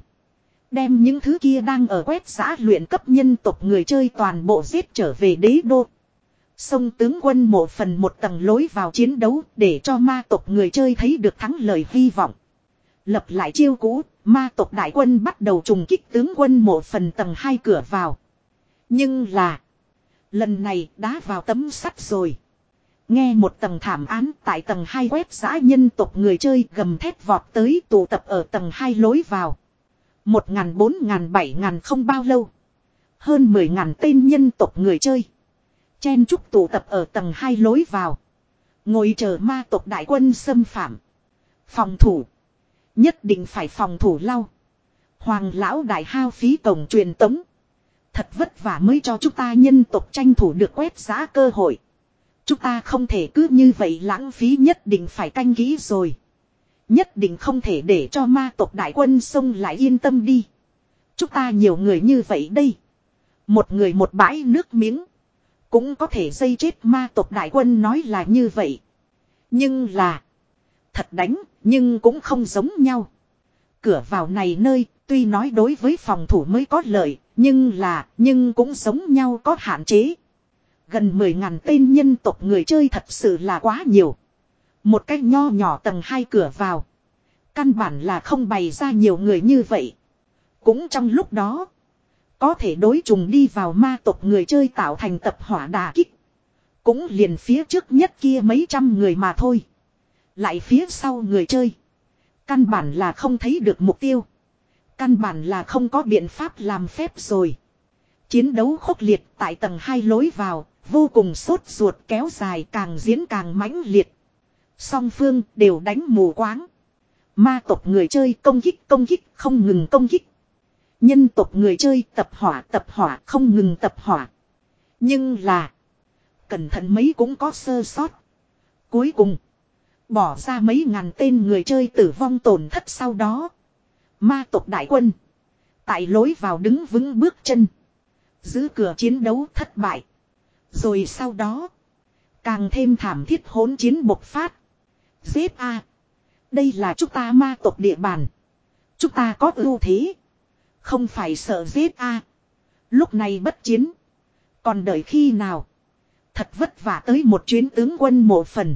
Đem những thứ kia đang ở quét xã luyện cấp nhân tộc người chơi toàn bộ giết trở về đế đô. Sông tướng quân một phần một tầng lối vào chiến đấu để cho ma tộc người chơi thấy được thắng lợi hy vọng. Lập lại chiêu cũ, ma tộc đại quân bắt đầu trùng kích tướng quân một phần tầng hai cửa vào. Nhưng là, lần này đã vào tấm sắt rồi. Nghe một tầng thảm án tại tầng hai quét giã nhân tộc người chơi gầm thét vọt tới tụ tập ở tầng hai lối vào. Một ngàn bốn ngàn bảy ngàn không bao lâu. Hơn mười ngàn tên nhân tộc người chơi. Chen trúc tụ tập ở tầng hai lối vào. Ngồi chờ ma tộc đại quân xâm phạm. Phòng thủ. Nhất định phải phòng thủ lau. Hoàng lão đại hao phí cổng truyền tống. Thật vất vả mới cho chúng ta nhân tộc tranh thủ được quét giá cơ hội. Chúng ta không thể cứ như vậy lãng phí nhất định phải canh kỹ rồi. Nhất định không thể để cho ma tộc đại quân xông lại yên tâm đi. Chúng ta nhiều người như vậy đây. Một người một bãi nước miếng. Cũng có thể dây chết ma tộc đại quân nói là như vậy. Nhưng là. Thật đánh, nhưng cũng không giống nhau. Cửa vào này nơi, tuy nói đối với phòng thủ mới có lợi, nhưng là, nhưng cũng giống nhau có hạn chế. Gần 10.000 tên nhân tộc người chơi thật sự là quá nhiều. Một cách nho nhỏ tầng hai cửa vào. Căn bản là không bày ra nhiều người như vậy. Cũng trong lúc đó. Có thể đối trùng đi vào ma tộc người chơi tạo thành tập hỏa đà kích. Cũng liền phía trước nhất kia mấy trăm người mà thôi. Lại phía sau người chơi. Căn bản là không thấy được mục tiêu. Căn bản là không có biện pháp làm phép rồi. Chiến đấu khốc liệt tại tầng hai lối vào, vô cùng sốt ruột kéo dài càng diễn càng mãnh liệt. Song phương đều đánh mù quáng. Ma tộc người chơi công kích công kích không ngừng công kích. Nhân tộc người chơi tập hỏa tập hỏa, không ngừng tập hỏa. Nhưng là. Cẩn thận mấy cũng có sơ sót. Cuối cùng. Bỏ ra mấy ngàn tên người chơi tử vong tổn thất sau đó. Ma tộc đại quân. Tại lối vào đứng vững bước chân. Giữ cửa chiến đấu thất bại. Rồi sau đó. Càng thêm thảm thiết hỗn chiến bộc phát. Giết A. Đây là chúng ta ma tộc địa bàn. Chúng ta có ưu thế. Không phải sợ giết A. Lúc này bất chiến. Còn đợi khi nào. Thật vất vả tới một chuyến tướng quân một phần.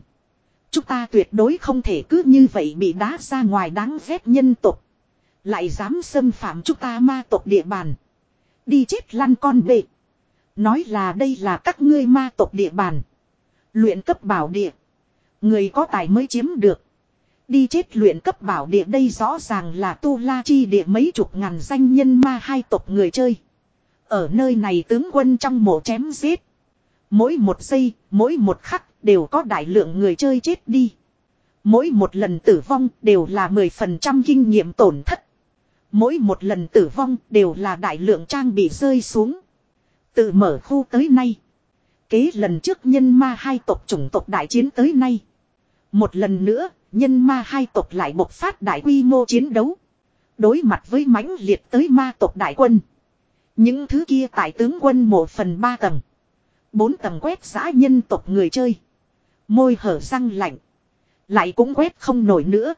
Chúng ta tuyệt đối không thể cứ như vậy bị đá ra ngoài đáng ghét nhân tộc. Lại dám xâm phạm chúng ta ma tộc địa bàn. Đi chết lăn con bệ. Nói là đây là các ngươi ma tộc địa bàn. Luyện cấp bảo địa. Người có tài mới chiếm được. Đi chết luyện cấp bảo địa đây rõ ràng là tu la chi địa mấy chục ngàn danh nhân ma hai tộc người chơi. Ở nơi này tướng quân trong mộ chém giết. Mỗi một giây, mỗi một khắc đều có đại lượng người chơi chết đi. Mỗi một lần tử vong đều là 10% kinh nghiệm tổn thất. Mỗi một lần tử vong đều là đại lượng trang bị rơi xuống. từ mở khu tới nay. Kế lần trước nhân ma hai tộc chủng tộc đại chiến tới nay. Một lần nữa, nhân ma hai tộc lại bộc phát đại quy mô chiến đấu. Đối mặt với mãnh liệt tới ma tộc đại quân. Những thứ kia tại tướng quân một phần ba tầng. Bốn tầng quét giã nhân tộc người chơi. Môi hở răng lạnh. Lại cũng quét không nổi nữa.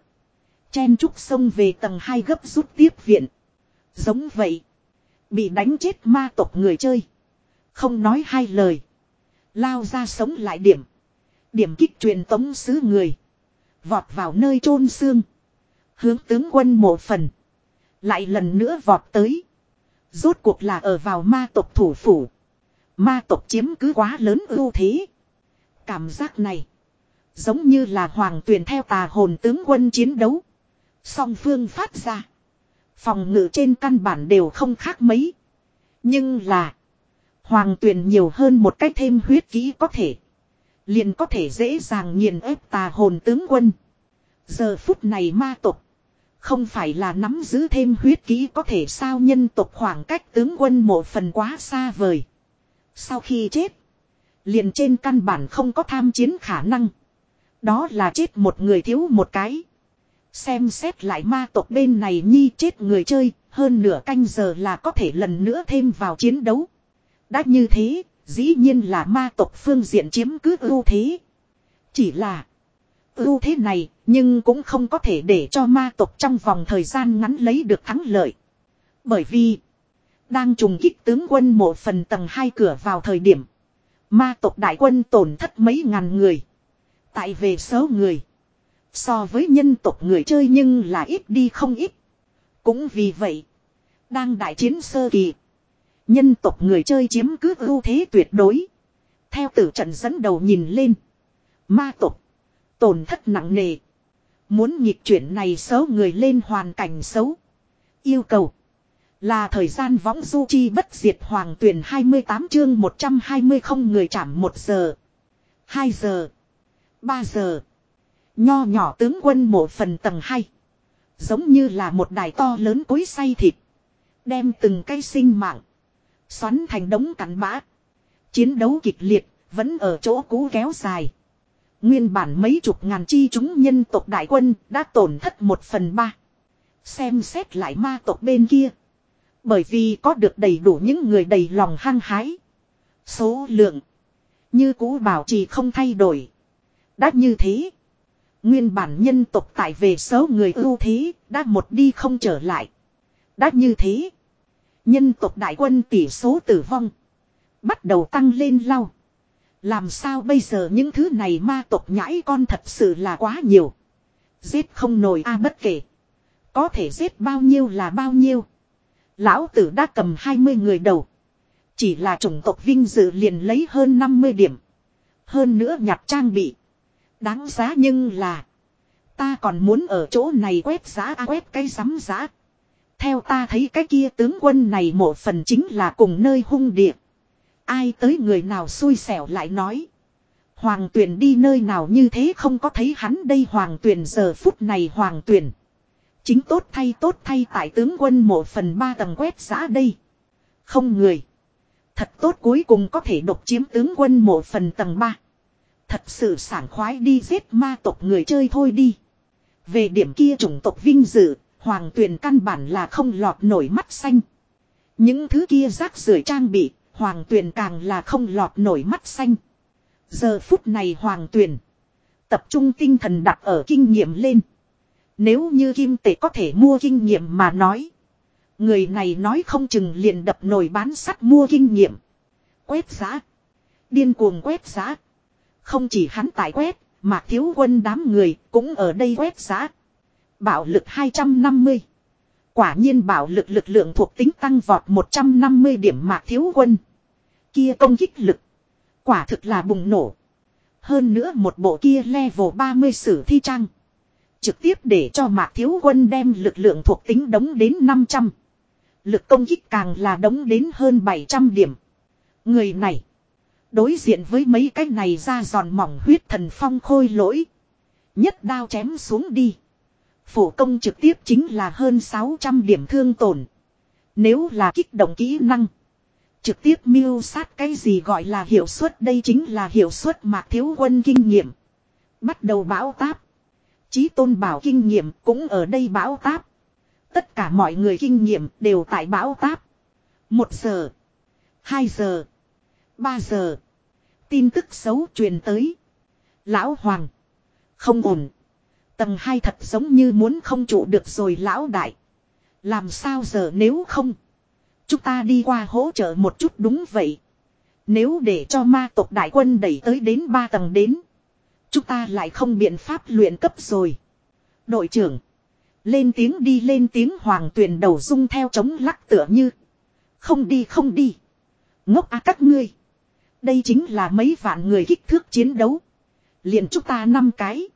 Chen trúc sông về tầng hai gấp rút tiếp viện. Giống vậy. Bị đánh chết ma tộc người chơi. Không nói hai lời. Lao ra sống lại điểm. Điểm kích truyền tống xứ người. Vọt vào nơi chôn xương. Hướng tướng quân một phần. Lại lần nữa vọt tới. Rốt cuộc là ở vào ma tộc thủ phủ. Ma tộc chiếm cứ quá lớn ưu thế. Cảm giác này. Giống như là hoàng tuyền theo tà hồn tướng quân chiến đấu. Song phương phát ra. Phòng ngự trên căn bản đều không khác mấy. Nhưng là. Hoàng tuyền nhiều hơn một cách thêm huyết kỹ có thể. Liền có thể dễ dàng nghiền ép tà hồn tướng quân. Giờ phút này ma tộc. Không phải là nắm giữ thêm huyết kỹ có thể sao nhân tộc khoảng cách tướng quân một phần quá xa vời. Sau khi chết. Liền trên căn bản không có tham chiến khả năng. Đó là chết một người thiếu một cái. Xem xét lại ma tộc bên này nhi chết người chơi, hơn nửa canh giờ là có thể lần nữa thêm vào chiến đấu. Đã như thế, dĩ nhiên là ma tộc phương diện chiếm cứ ưu thế. Chỉ là ưu thế này, nhưng cũng không có thể để cho ma tộc trong vòng thời gian ngắn lấy được thắng lợi. Bởi vì, đang trùng kích tướng quân một phần tầng hai cửa vào thời điểm, ma tộc đại quân tổn thất mấy ngàn người. Tại về số người, so với nhân tộc người chơi nhưng là ít đi không ít. Cũng vì vậy, đang đại chiến sơ kỳ, nhân tộc người chơi chiếm cứ ưu thế tuyệt đối. Theo tử trận dẫn đầu nhìn lên, ma tộc Tổn thất nặng nề. Muốn nhịp chuyển này xấu người lên hoàn cảnh xấu. Yêu cầu. Là thời gian võng du chi bất diệt hoàng tuyển 28 chương 120 không người chạm 1 giờ. 2 giờ. 3 giờ. Nho nhỏ tướng quân một phần tầng 2. Giống như là một đài to lớn cối say thịt. Đem từng cây sinh mạng. Xoắn thành đống cắn bã. Chiến đấu kịch liệt. Vẫn ở chỗ cũ kéo dài. Nguyên bản mấy chục ngàn chi chúng nhân tộc đại quân đã tổn thất một phần ba. Xem xét lại ma tộc bên kia. Bởi vì có được đầy đủ những người đầy lòng hăng hái. Số lượng. Như cũ bảo trì không thay đổi. Đã như thế. Nguyên bản nhân tộc tại về số người ưu thế đã một đi không trở lại. Đã như thế. Nhân tộc đại quân tỷ số tử vong. Bắt đầu tăng lên lau. Làm sao bây giờ những thứ này ma tộc nhãi con thật sự là quá nhiều. Giết không nổi a bất kể. Có thể giết bao nhiêu là bao nhiêu. Lão tử đã cầm 20 người đầu. Chỉ là chủng tộc vinh dự liền lấy hơn 50 điểm. Hơn nữa nhặt trang bị. Đáng giá nhưng là. Ta còn muốn ở chỗ này quét giá a quét cây sắm giá. Theo ta thấy cái kia tướng quân này một phần chính là cùng nơi hung địa. Ai tới người nào xui xẻo lại nói. Hoàng tuyển đi nơi nào như thế không có thấy hắn đây hoàng tuyển giờ phút này hoàng tuyển. Chính tốt thay tốt thay tại tướng quân một phần ba tầng quét giã đây. Không người. Thật tốt cuối cùng có thể độc chiếm tướng quân một phần tầng ba. Thật sự sảng khoái đi giết ma tộc người chơi thôi đi. Về điểm kia chủng tộc vinh dự, hoàng Tuyền căn bản là không lọt nổi mắt xanh. Những thứ kia rác rưởi trang bị, Hoàng tuyền càng là không lọt nổi mắt xanh. Giờ phút này hoàng tuyền Tập trung tinh thần đặt ở kinh nghiệm lên. Nếu như kim tể có thể mua kinh nghiệm mà nói. Người này nói không chừng liền đập nồi bán sắt mua kinh nghiệm. Quét giá. Điên cuồng quét giá. Không chỉ hắn tại quét, mà thiếu quân đám người cũng ở đây quét giá. Bạo lực 250. Quả nhiên bạo lực lực lượng thuộc tính tăng vọt 150 điểm mạc thiếu quân. Kia công kích lực. Quả thực là bùng nổ. Hơn nữa một bộ kia level 30 sử thi trang. Trực tiếp để cho mạc thiếu quân đem lực lượng thuộc tính đóng đến 500. Lực công kích càng là đóng đến hơn 700 điểm. Người này. Đối diện với mấy cái này ra giòn mỏng huyết thần phong khôi lỗi. Nhất đao chém xuống đi. Phổ công trực tiếp chính là hơn 600 điểm thương tổn. Nếu là kích động kỹ năng. Trực tiếp miêu sát cái gì gọi là hiệu suất, đây chính là hiệu suất mạc thiếu quân kinh nghiệm. Bắt đầu bão táp. Chí tôn bảo kinh nghiệm cũng ở đây bão táp. Tất cả mọi người kinh nghiệm đều tại bão táp. Một giờ. Hai giờ. Ba giờ. Tin tức xấu truyền tới. Lão Hoàng. Không ổn. Tầng hai thật giống như muốn không trụ được rồi lão đại. Làm sao giờ nếu không. Chúng ta đi qua hỗ trợ một chút đúng vậy. Nếu để cho ma tộc đại quân đẩy tới đến ba tầng đến. Chúng ta lại không biện pháp luyện cấp rồi. Đội trưởng. Lên tiếng đi, lên tiếng hoàng tuyền đầu dung theo chống lắc tựa như. Không đi không đi. Ngốc á các ngươi. Đây chính là mấy vạn người kích thước chiến đấu. liền chúng ta năm cái.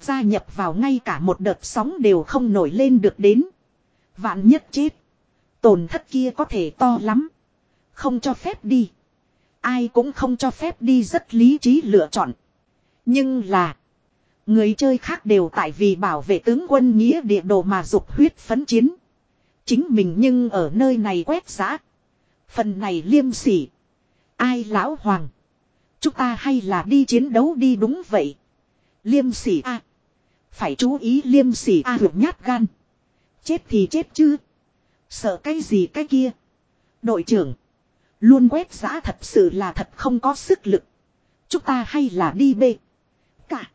Gia nhập vào ngay cả một đợt sóng đều không nổi lên được đến. Vạn nhất chết. Tổn thất kia có thể to lắm. Không cho phép đi. Ai cũng không cho phép đi rất lý trí lựa chọn. Nhưng là. Người chơi khác đều tại vì bảo vệ tướng quân nghĩa địa đồ mà dục huyết phấn chiến. Chính mình nhưng ở nơi này quét giã. Phần này liêm sỉ. Ai lão hoàng. Chúng ta hay là đi chiến đấu đi đúng vậy. Liêm sỉ a phải chú ý liêm sỉ a à, nhát gan. Chết thì chết chứ. Sợ cái gì cái kia. Đội trưởng. Luôn quét giã thật sự là thật không có sức lực. Chúng ta hay là đi bê. Cả.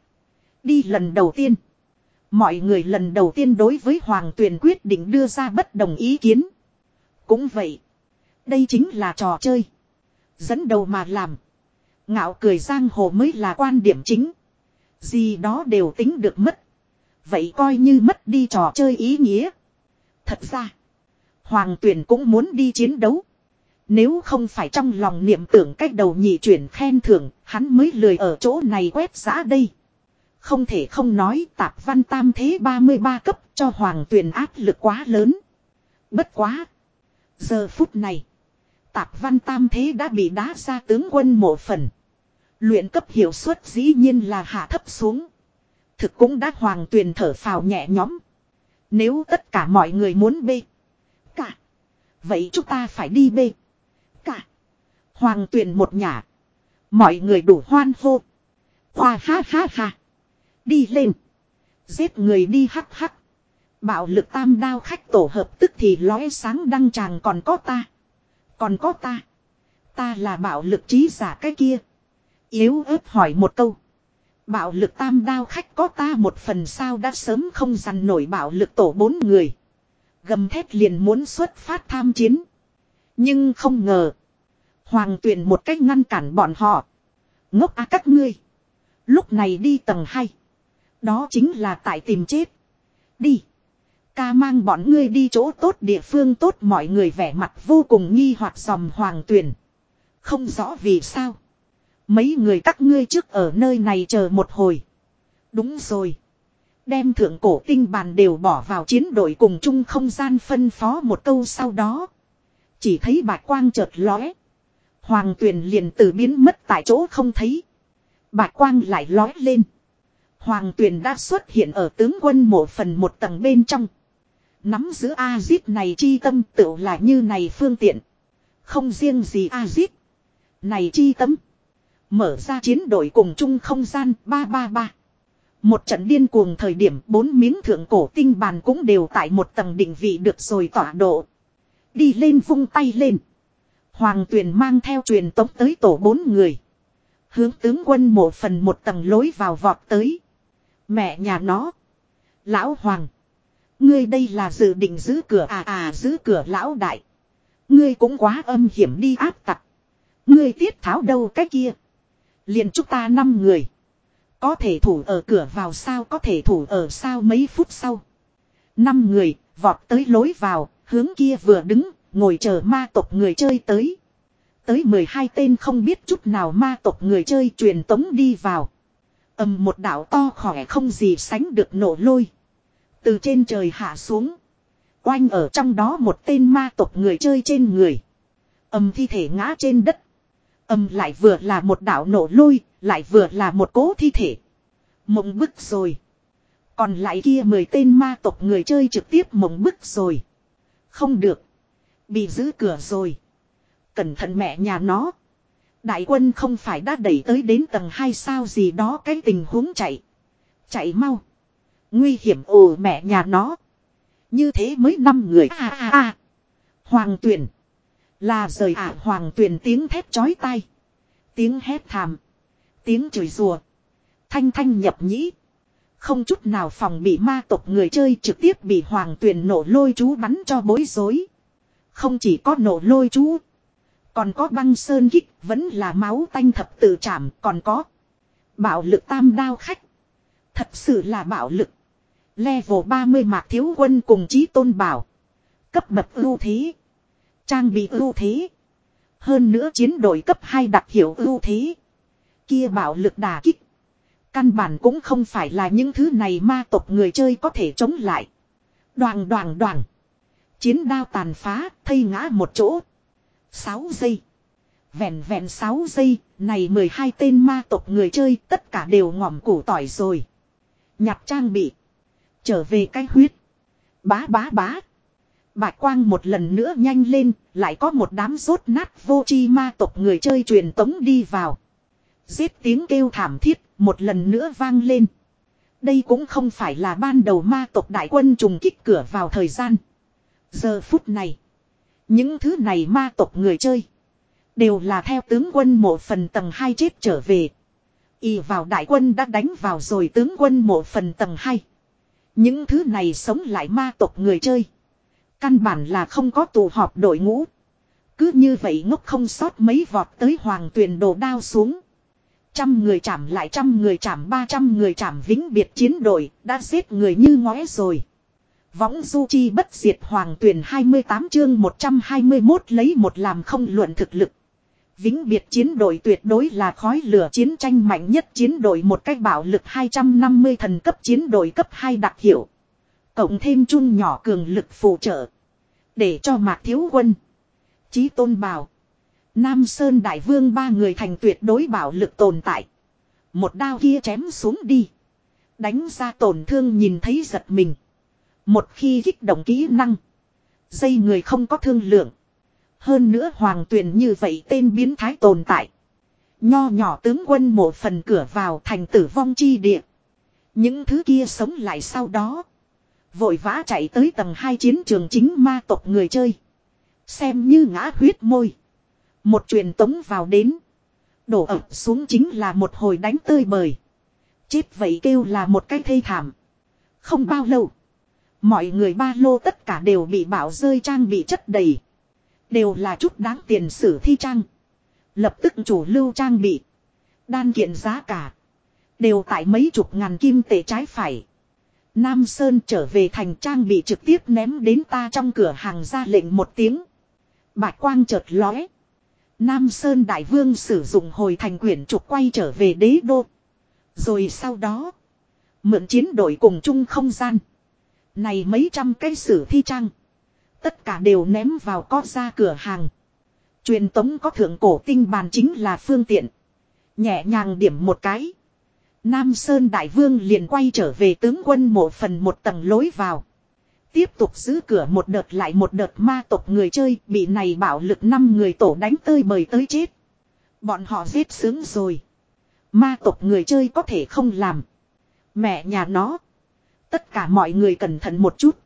Đi lần đầu tiên. Mọi người lần đầu tiên đối với Hoàng Tuyền quyết định đưa ra bất đồng ý kiến. Cũng vậy. Đây chính là trò chơi. Dẫn đầu mà làm. Ngạo cười giang hồ mới là quan điểm chính. Gì đó đều tính được mất. Vậy coi như mất đi trò chơi ý nghĩa. Thật ra. Hoàng tuyển cũng muốn đi chiến đấu. Nếu không phải trong lòng niệm tưởng cách đầu nhị chuyển khen thưởng, hắn mới lười ở chỗ này quét giã đây. Không thể không nói tạp văn tam thế 33 cấp cho hoàng tuyển áp lực quá lớn. Bất quá. Giờ phút này. Tạp văn tam thế đã bị đá ra tướng quân mộ phần. Luyện cấp hiệu suất dĩ nhiên là hạ thấp xuống. Thực cũng đã hoàng tuyền thở phào nhẹ nhõm. Nếu tất cả mọi người muốn bê. Cả. Vậy chúng ta phải đi bê. Cả. Hoàng tuyền một nhà. Mọi người đủ hoan hô. Hoa ha ha ha. Đi lên. Giết người đi hắc hắc. Bạo lực tam đao khách tổ hợp tức thì lóe sáng đăng tràng còn có ta. Còn có ta. Ta là bạo lực trí giả cái kia. Yếu ớt hỏi một câu. Bạo lực tam đao khách có ta một phần sao đã sớm không dằn nổi bạo lực tổ bốn người. Gầm thét liền muốn xuất phát tham chiến. Nhưng không ngờ. Hoàng tuyển một cách ngăn cản bọn họ. Ngốc á các ngươi. Lúc này đi tầng 2. Đó chính là tại tìm chết. Đi. Ca mang bọn ngươi đi chỗ tốt địa phương tốt mọi người vẻ mặt vô cùng nghi hoặc dòm hoàng tuyển. Không rõ vì sao. Mấy người các ngươi trước ở nơi này chờ một hồi. Đúng rồi. Đem thượng cổ tinh bàn đều bỏ vào chiến đội cùng chung không gian phân phó một câu sau đó. Chỉ thấy bạch quang chợt lóe. Hoàng tuyền liền từ biến mất tại chỗ không thấy. Bạch quang lại lóe lên. Hoàng tuyền đã xuất hiện ở tướng quân mộ phần một tầng bên trong. Nắm giữ A-zip này chi tâm tựu là như này phương tiện. Không riêng gì A-zip. Này chi tâm. Mở ra chiến đội cùng chung không gian 333. Một trận điên cuồng thời điểm, bốn miếng thượng cổ tinh bàn cũng đều tại một tầng định vị được rồi tỏa độ. Đi lên vung tay lên. Hoàng tuyền mang theo truyền tống tới tổ bốn người. Hướng tướng quân một phần một tầng lối vào vọt tới. Mẹ nhà nó. Lão Hoàng. Ngươi đây là dự định giữ cửa à à giữ cửa lão đại. Ngươi cũng quá âm hiểm đi áp tặc. Ngươi tiết tháo đâu cái kia liền chúng ta năm người. Có thể thủ ở cửa vào sao có thể thủ ở sao mấy phút sau. Năm người vọt tới lối vào, hướng kia vừa đứng, ngồi chờ ma tộc người chơi tới. Tới 12 tên không biết chút nào ma tộc người chơi truyền tống đi vào. ầm một đảo to khỏe không gì sánh được nổ lôi. Từ trên trời hạ xuống. Oanh ở trong đó một tên ma tộc người chơi trên người. ầm thi thể ngã trên đất. Âm lại vừa là một đạo nổ lôi, lại vừa là một cố thi thể. Mộng bức rồi. Còn lại kia mười tên ma tộc người chơi trực tiếp mộng bức rồi. Không được. Bị giữ cửa rồi. Cẩn thận mẹ nhà nó. Đại quân không phải đã đẩy tới đến tầng 2 sao gì đó cái tình huống chạy. Chạy mau. Nguy hiểm ồ mẹ nhà nó. Như thế mới năm người À à à. Hoàng tuyển. Là rời ả à, hoàng Tuyền tiếng thét chói tai. Tiếng hét thảm. Tiếng chửi rùa. Thanh thanh nhập nhĩ. Không chút nào phòng bị ma tộc người chơi trực tiếp bị hoàng Tuyền nổ lôi chú bắn cho bối rối. Không chỉ có nổ lôi chú. Còn có băng sơn kích vẫn là máu tanh thập tự chạm còn có. Bạo lực tam đao khách. Thật sự là bạo lực. Level 30 mạc thiếu quân cùng chí tôn bảo. Cấp bậc ưu thế. Trang bị ưu thế. Hơn nữa chiến đội cấp 2 đặc hiệu ưu thế. Kia bạo lực đà kích. Căn bản cũng không phải là những thứ này ma tộc người chơi có thể chống lại. Đoàn đoàn đoàn. Chiến đao tàn phá, thây ngã một chỗ. 6 giây. Vẹn vẹn 6 giây, này 12 tên ma tộc người chơi tất cả đều ngỏm củ tỏi rồi. Nhặt trang bị. Trở về cái huyết. Bá bá bá. Bạch quang một lần nữa nhanh lên, lại có một đám rốt nát vô chi ma tộc người chơi truyền tống đi vào. Giết tiếng kêu thảm thiết, một lần nữa vang lên. Đây cũng không phải là ban đầu ma tộc đại quân trùng kích cửa vào thời gian. Giờ phút này, những thứ này ma tộc người chơi, đều là theo tướng quân một phần tầng 2 chết trở về. Y vào đại quân đã đánh vào rồi tướng quân một phần tầng 2. Những thứ này sống lại ma tộc người chơi. Căn bản là không có tụ họp đội ngũ. Cứ như vậy ngốc không sót mấy vọt tới hoàng tuyền đồ đao xuống. Trăm người chạm lại trăm người chạm ba trăm người chạm vĩnh biệt chiến đội, đã giết người như ngóe rồi. Võng du chi bất diệt hoàng tuyển 28 chương 121 lấy một làm không luận thực lực. Vĩnh biệt chiến đội tuyệt đối là khói lửa chiến tranh mạnh nhất chiến đội một cách bạo lực 250 thần cấp chiến đội cấp 2 đặc hiệu. Cộng thêm chun nhỏ cường lực phụ trợ. Để cho mạc thiếu quân. Chí tôn bảo. Nam Sơn Đại Vương ba người thành tuyệt đối bảo lực tồn tại. Một đao kia chém xuống đi. Đánh ra tổn thương nhìn thấy giật mình. Một khi kích động kỹ năng. Dây người không có thương lượng. Hơn nữa hoàng tuyền như vậy tên biến thái tồn tại. Nho nhỏ tướng quân một phần cửa vào thành tử vong chi địa. Những thứ kia sống lại sau đó. Vội vã chạy tới tầng hai chiến trường chính ma tộc người chơi. Xem như ngã huyết môi. Một truyền tống vào đến. Đổ ập xuống chính là một hồi đánh tơi bời. Chết vậy kêu là một cái thê thảm. Không bao lâu. Mọi người ba lô tất cả đều bị bảo rơi trang bị chất đầy. Đều là chút đáng tiền sử thi trang. Lập tức chủ lưu trang bị. Đan kiện giá cả. Đều tại mấy chục ngàn kim tệ trái phải. Nam Sơn trở về thành trang bị trực tiếp ném đến ta trong cửa hàng ra lệnh một tiếng. Bạch quang chợt lóe. Nam Sơn Đại Vương sử dụng hồi thành quyển trục quay trở về đế đô. Rồi sau đó. Mượn chiến đội cùng chung không gian. Này mấy trăm cái sử thi trang. Tất cả đều ném vào có ra cửa hàng. Truyền tống có thượng cổ tinh bàn chính là phương tiện. Nhẹ nhàng điểm một cái. Nam Sơn Đại Vương liền quay trở về tướng quân mộ phần một tầng lối vào. Tiếp tục giữ cửa một đợt lại một đợt ma tộc người chơi, bị này bạo lực năm người tổ đánh tơi bời tới chết. Bọn họ giết sướng rồi. Ma tộc người chơi có thể không làm. Mẹ nhà nó. Tất cả mọi người cẩn thận một chút.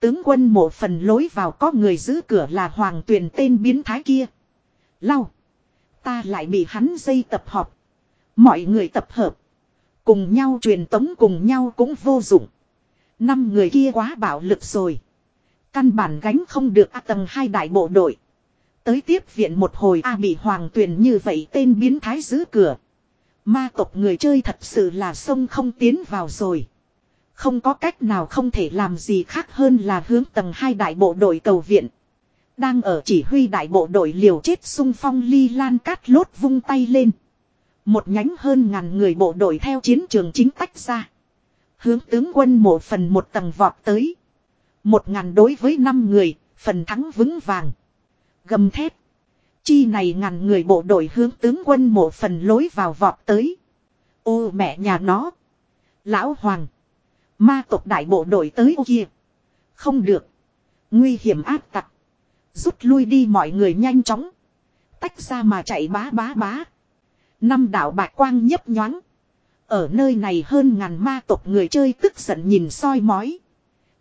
Tướng quân mộ phần lối vào có người giữ cửa là hoàng tuyền tên biến thái kia. Lau. Ta lại bị hắn dây tập hợp. Mọi người tập hợp. Cùng nhau truyền tống cùng nhau cũng vô dụng. Năm người kia quá bạo lực rồi. Căn bản gánh không được A tầng hai đại bộ đội. Tới tiếp viện một hồi A bị hoàng tuyền như vậy tên biến thái giữ cửa. Ma tộc người chơi thật sự là sông không tiến vào rồi. Không có cách nào không thể làm gì khác hơn là hướng tầng hai đại bộ đội cầu viện. Đang ở chỉ huy đại bộ đội liều chết sung phong ly lan cát lốt vung tay lên. Một nhánh hơn ngàn người bộ đội theo chiến trường chính tách ra. Hướng tướng quân một phần một tầng vọt tới. Một ngàn đối với năm người, phần thắng vững vàng. Gầm thép. chi này ngàn người bộ đội hướng tướng quân mộ phần lối vào vọt tới. Ô mẹ nhà nó. Lão Hoàng. Ma tộc đại bộ đội tới ô kia. Không được. Nguy hiểm áp tặc. Rút lui đi mọi người nhanh chóng. Tách ra mà chạy bá bá bá. Năm đạo bạc quang nhấp nhoáng. Ở nơi này hơn ngàn ma tộc người chơi tức giận nhìn soi mói.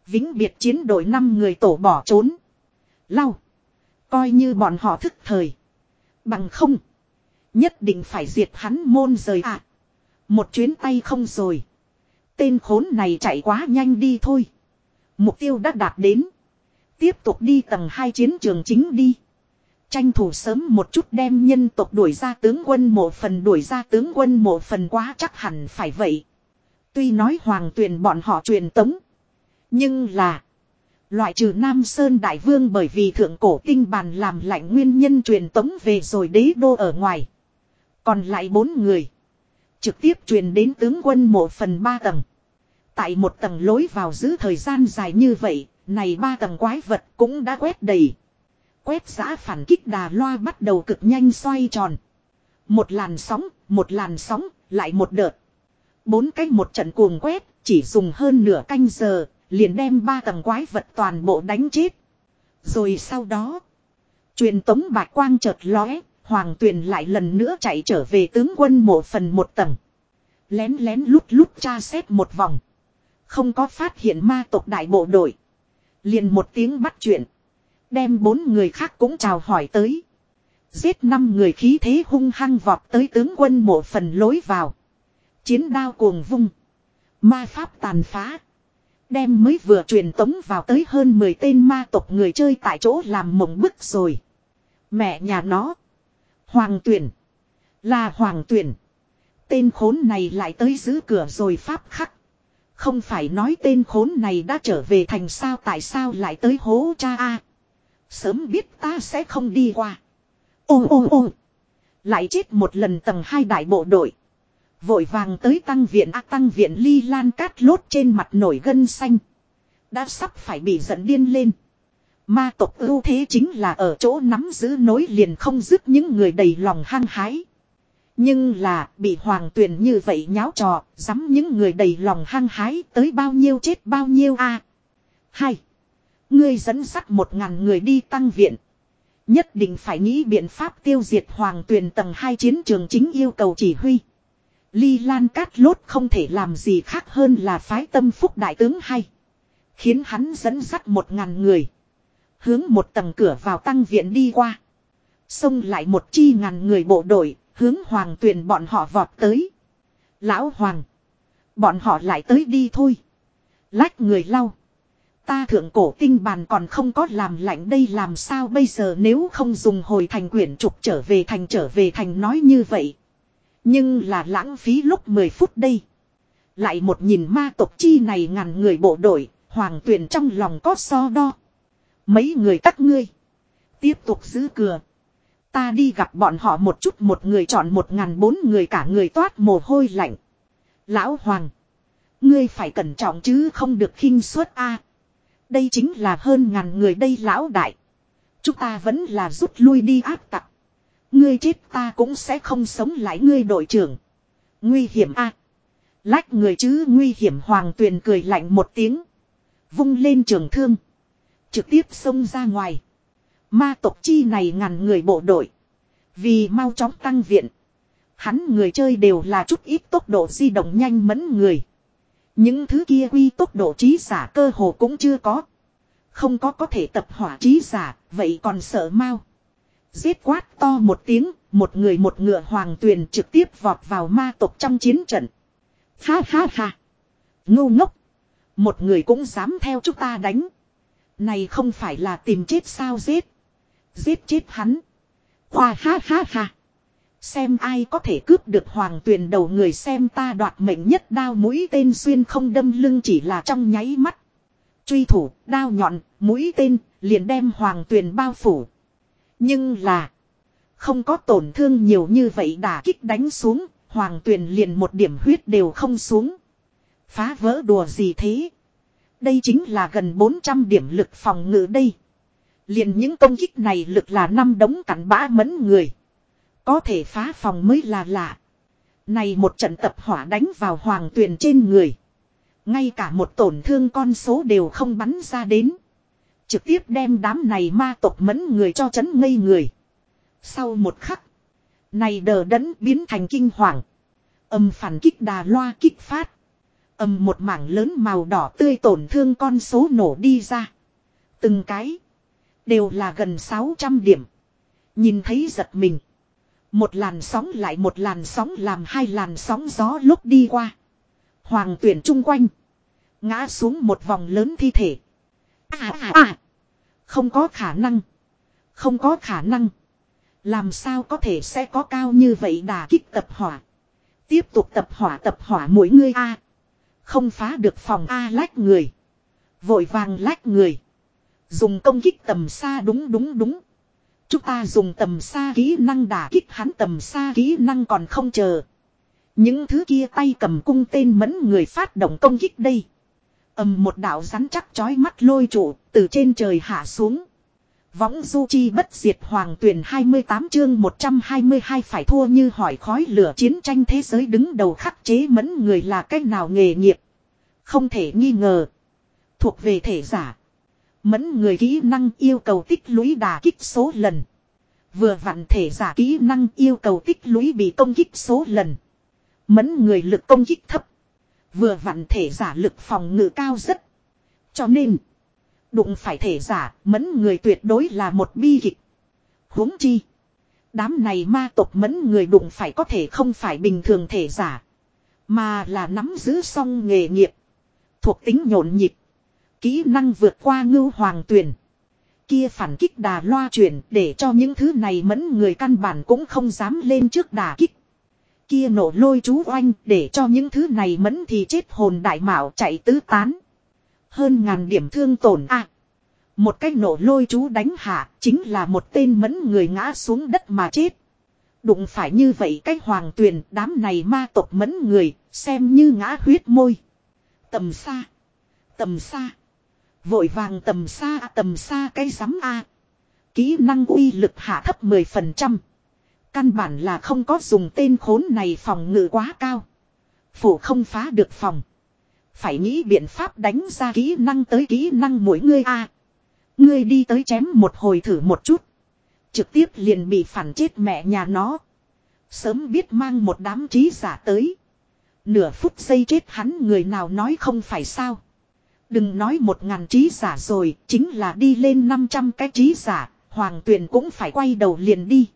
Vĩnh biệt chiến đội năm người tổ bỏ trốn. Lau. Coi như bọn họ thức thời. Bằng không. Nhất định phải diệt hắn môn rời ạ. À. Một chuyến tay không rồi. Tên khốn này chạy quá nhanh đi thôi. Mục tiêu đã đạt đến. Tiếp tục đi tầng hai chiến trường chính đi. Tranh thủ sớm một chút đem nhân tộc đuổi ra tướng quân mộ phần đuổi ra tướng quân mộ phần quá chắc hẳn phải vậy. Tuy nói hoàng tuyền bọn họ truyền tống. Nhưng là. Loại trừ Nam Sơn Đại Vương bởi vì thượng cổ tinh bàn làm lạnh nguyên nhân truyền tống về rồi đế đô ở ngoài. Còn lại bốn người. Trực tiếp truyền đến tướng quân mộ phần ba tầng. Tại một tầng lối vào giữ thời gian dài như vậy, này ba tầng quái vật cũng đã quét đầy. Quét giã phản kích đà loa bắt đầu cực nhanh xoay tròn. Một làn sóng, một làn sóng, lại một đợt. Bốn cách một trận cuồng quét, chỉ dùng hơn nửa canh giờ, liền đem ba tầng quái vật toàn bộ đánh chết. Rồi sau đó, truyền tống bạch quang chợt lóe, hoàng tuyền lại lần nữa chạy trở về tướng quân mộ phần một tầng. Lén lén lút lút tra xét một vòng. Không có phát hiện ma tộc đại bộ đội. Liền một tiếng bắt chuyện. Đem bốn người khác cũng chào hỏi tới. Giết năm người khí thế hung hăng vọt tới tướng quân mộ phần lối vào. Chiến đao cuồng vung. Ma pháp tàn phá. Đem mới vừa truyền tống vào tới hơn 10 tên ma tộc người chơi tại chỗ làm mộng bức rồi. Mẹ nhà nó. Hoàng tuyển. Là hoàng tuyển. Tên khốn này lại tới giữ cửa rồi pháp khắc. Không phải nói tên khốn này đã trở về thành sao tại sao lại tới hố cha a Sớm biết ta sẽ không đi qua. Ô ô ô. Lại chết một lần tầng hai đại bộ đội. Vội vàng tới tăng viện a tăng viện ly lan cát lốt trên mặt nổi gân xanh. Đã sắp phải bị giận điên lên. Ma tộc ưu thế chính là ở chỗ nắm giữ nối liền không dứt những người đầy lòng hăng hái. Nhưng là bị hoàng tuyền như vậy nháo trò, dám những người đầy lòng hăng hái tới bao nhiêu chết bao nhiêu a Hai. Ngươi dẫn sắt một ngàn người đi tăng viện. Nhất định phải nghĩ biện pháp tiêu diệt hoàng tuyền tầng hai chiến trường chính yêu cầu chỉ huy. Ly Lan Cát Lốt không thể làm gì khác hơn là phái tâm phúc đại tướng hay. Khiến hắn dẫn sắt một ngàn người. Hướng một tầng cửa vào tăng viện đi qua. Xông lại một chi ngàn người bộ đội, hướng hoàng tuyền bọn họ vọt tới. Lão hoàng. Bọn họ lại tới đi thôi. Lách người lau. Ta thượng cổ tinh bàn còn không có làm lạnh đây làm sao bây giờ nếu không dùng hồi thành quyển trục trở về thành trở về thành nói như vậy. Nhưng là lãng phí lúc 10 phút đây. Lại một nhìn ma tộc chi này ngàn người bộ đội, hoàng tuyển trong lòng có so đo. Mấy người các ngươi. Tiếp tục giữ cửa. Ta đi gặp bọn họ một chút một người chọn một ngàn bốn người cả người toát mồ hôi lạnh. Lão Hoàng. Ngươi phải cẩn trọng chứ không được khinh suất a. Đây chính là hơn ngàn người đây lão đại. Chúng ta vẫn là rút lui đi áp tặc. Ngươi chết ta cũng sẽ không sống lại ngươi đội trưởng. Nguy hiểm a. Lách người chứ nguy hiểm hoàng tuyền cười lạnh một tiếng. Vung lên trường thương. Trực tiếp xông ra ngoài. Ma tộc chi này ngàn người bộ đội. Vì mau chóng tăng viện. Hắn người chơi đều là chút ít tốc độ di động nhanh mẫn người. Những thứ kia quy tốc độ trí giả cơ hồ cũng chưa có. Không có có thể tập hỏa trí giả, vậy còn sợ mau. Giết quát to một tiếng, một người một ngựa hoàng tuyền trực tiếp vọt vào ma tộc trong chiến trận. Ha ha ha. Ngu ngốc. Một người cũng dám theo chúng ta đánh. Này không phải là tìm chết sao giết. Giết chết hắn. Khoa ha ha ha. Xem ai có thể cướp được hoàng tuyền đầu người xem ta đoạt mệnh nhất đao mũi tên xuyên không đâm lưng chỉ là trong nháy mắt. Truy thủ, đao nhọn, mũi tên, liền đem hoàng tuyền bao phủ. Nhưng là. Không có tổn thương nhiều như vậy đả kích đánh xuống, hoàng tuyền liền một điểm huyết đều không xuống. Phá vỡ đùa gì thế? Đây chính là gần 400 điểm lực phòng ngự đây. liền những công kích này lực là năm đống cắn bã mẫn người. Có thể phá phòng mới là lạ. Này một trận tập hỏa đánh vào hoàng tuyền trên người. Ngay cả một tổn thương con số đều không bắn ra đến. Trực tiếp đem đám này ma tộc mẫn người cho chấn ngây người. Sau một khắc. Này đờ đẫn biến thành kinh hoàng. Âm phản kích đà loa kích phát. Âm một mảng lớn màu đỏ tươi tổn thương con số nổ đi ra. Từng cái. Đều là gần 600 điểm. Nhìn thấy giật mình. Một làn sóng lại một làn sóng làm hai làn sóng gió lúc đi qua. Hoàng tuyển chung quanh. Ngã xuống một vòng lớn thi thể. À à à. Không có khả năng. Không có khả năng. Làm sao có thể sẽ có cao như vậy đà kích tập hỏa. Tiếp tục tập hỏa tập hỏa mỗi người A. Không phá được phòng A lách người. Vội vàng lách người. Dùng công kích tầm xa đúng đúng đúng. Chúng ta dùng tầm xa kỹ năng đả kích hắn, tầm xa kỹ năng còn không chờ. Những thứ kia tay cầm cung tên mẫn người phát động công kích đây. ầm, một đạo rắn chắc chói mắt lôi trụ từ trên trời hạ xuống. Võng du chi bất diệt hoàng tuyển 28 chương 122 phải thua như hỏi khói lửa chiến tranh thế giới đứng đầu khắc chế mẫn người là cách nào nghề nghiệp. Không thể nghi ngờ. Thuộc về thể giả. Mẫn người kỹ năng yêu cầu tích lũy đà kích số lần. Vừa vặn thể giả kỹ năng yêu cầu tích lũy bị công kích số lần. Mẫn người lực công kích thấp. Vừa vặn thể giả lực phòng ngự cao rất. Cho nên. Đụng phải thể giả, mẫn người tuyệt đối là một bi kịch. huống chi. Đám này ma tộc mẫn người đụng phải có thể không phải bình thường thể giả. Mà là nắm giữ song nghề nghiệp. Thuộc tính nhộn nhịp. Kỹ năng vượt qua ngưu hoàng tuyển. Kia phản kích đà loa chuyển để cho những thứ này mẫn người căn bản cũng không dám lên trước đà kích. Kia nổ lôi chú oanh để cho những thứ này mẫn thì chết hồn đại mạo chạy tứ tán. Hơn ngàn điểm thương tổn a Một cái nổ lôi chú đánh hạ chính là một tên mẫn người ngã xuống đất mà chết. Đụng phải như vậy cái hoàng tuyền, đám này ma tộc mẫn người, xem như ngã huyết môi. Tầm xa. Tầm xa. Vội vàng tầm xa tầm xa cái rắm A. Kỹ năng uy lực hạ thấp 10%. Căn bản là không có dùng tên khốn này phòng ngự quá cao. Phủ không phá được phòng. Phải nghĩ biện pháp đánh ra kỹ năng tới kỹ năng mỗi ngươi A. Ngươi đi tới chém một hồi thử một chút. Trực tiếp liền bị phản chết mẹ nhà nó. Sớm biết mang một đám trí giả tới. Nửa phút giây chết hắn người nào nói không phải sao. Đừng nói một ngàn trí giả rồi, chính là đi lên 500 cái trí giả, hoàng tuyền cũng phải quay đầu liền đi.